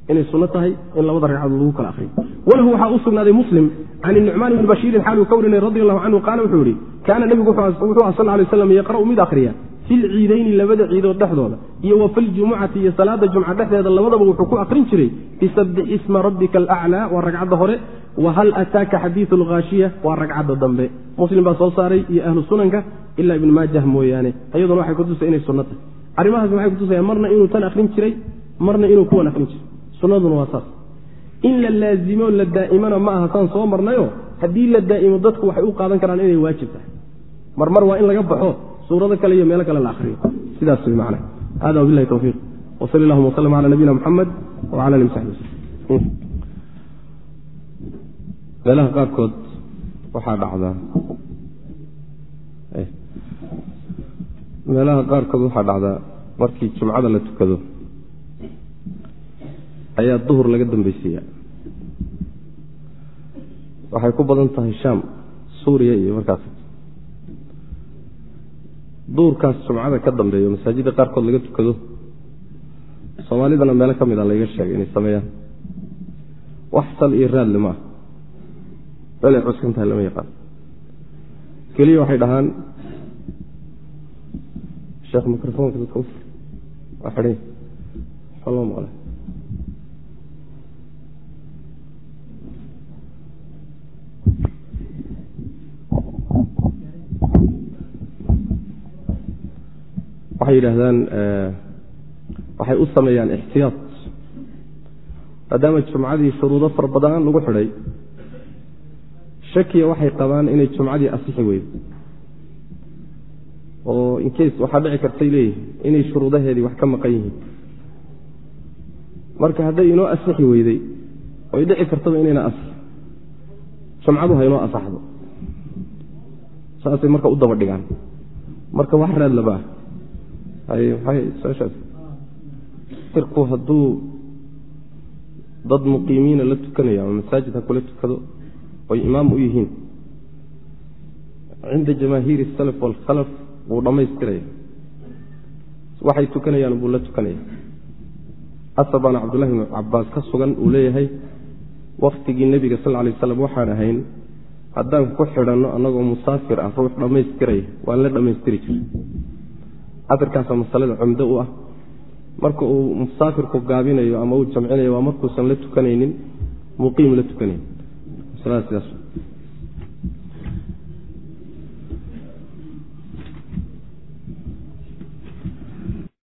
Inay sunno tahay in labada ragcadood lagu kala akhriyo. Walahu waxaa u muslim can nucmaan ibni bashiirin xaaluu ka warinay radi allahu canhu qaala wuxuu yihi kaana nebigu wuxuu ah sal lay slam yaqra'u mid akhriya fi lciidayni labada ciidood dhexdooda iyo wa filjumucati iyo salaada jumca dhexdeeda labadaba wuxuu ku akrin jiray bisabbix isma rabbika alaclaa waa ragcadda hore wa hal ataaka xadiidu alkhaashiya waa ragcadda dambe. Muslim baa soo saaray iyo ahlu sunanka ilaa ibn maajah mooyaane. Iyaduna waxay kutusay inay sunno tahay. Arrimahaas waxay kutusayaan marna inuu tan akhrin jiray marna inuu kuwan akhrin jiray. Sunnaduna waa saas. In la laazimo la daa'imana ma aha saan soo marnayo haddii la daa'imo dadku waxay u qaadan karaan inay waajib tahay. Marmar waa in laga baxo suurado kale iyo meelo kale la ahriyo sidaas wy man hada wabilahi towfiiq wsal allahuma wslm cala nabiyina muxamed wcala ali saxbi wslm meelaha qaarkood waxaa dhacdaa meelaha qaarkood waxaa dhacdaa markii jumcada la tukado ayaa duhur laga dambeysiiya waxay ku badan tahay shaam suuriya iyo markaas duurkaas jumcada ka dambeeyo masaajidda qaarkood laga tukado soomaalidana meelo ka mid a layga sheegay inay sameeyaan. Wax sal iyo raadle ma ah. Meelay cuskan tahay lama yaqaan. Keliya waxay dhahaan sheekh microfonka dadka ufur waa xidhay waxba loo waxay yidhaahdaan waxay u sameeyaan ixtiyaad maadaama jumcadii shuruudo fara badan lagu xidhay shakiya waxay qabaan inay jumcadii asixi weydo oo inkeys waxaa dhici kartay leeyihiin inay shuruudaheedii wax ka maqan yihiin. Marka hadday inoo asixi weyday oy dhici kartaba inayna asix jumcadu ha inoo asaxdo. Saasay marka u daba dhigaan. Marka wax raad labaa irku hadduu dad muqiimiina la tukanayo ama masaajid ha kula tukado oy imaam u yihiin. Cinda jamaahiiri salaf waalkhalaf wuu dhammaystiraya waxay tukanayaan buu la tukanaya asar baana cabdullahi bn cabaas ka sugan uu leeyahay waktigii nebiga sal lay waslam waxaan ahayn haddaan ku xidhanno annagoo musaafir ah ruux dhammaystiraya waan la dhammaystiri jiray asarkaasa masalada cumdo u ah. Marka uu musaafirku gaabinayo ama uu jamcinayo waa markuusan la tukanaynin muqiim la tukanayn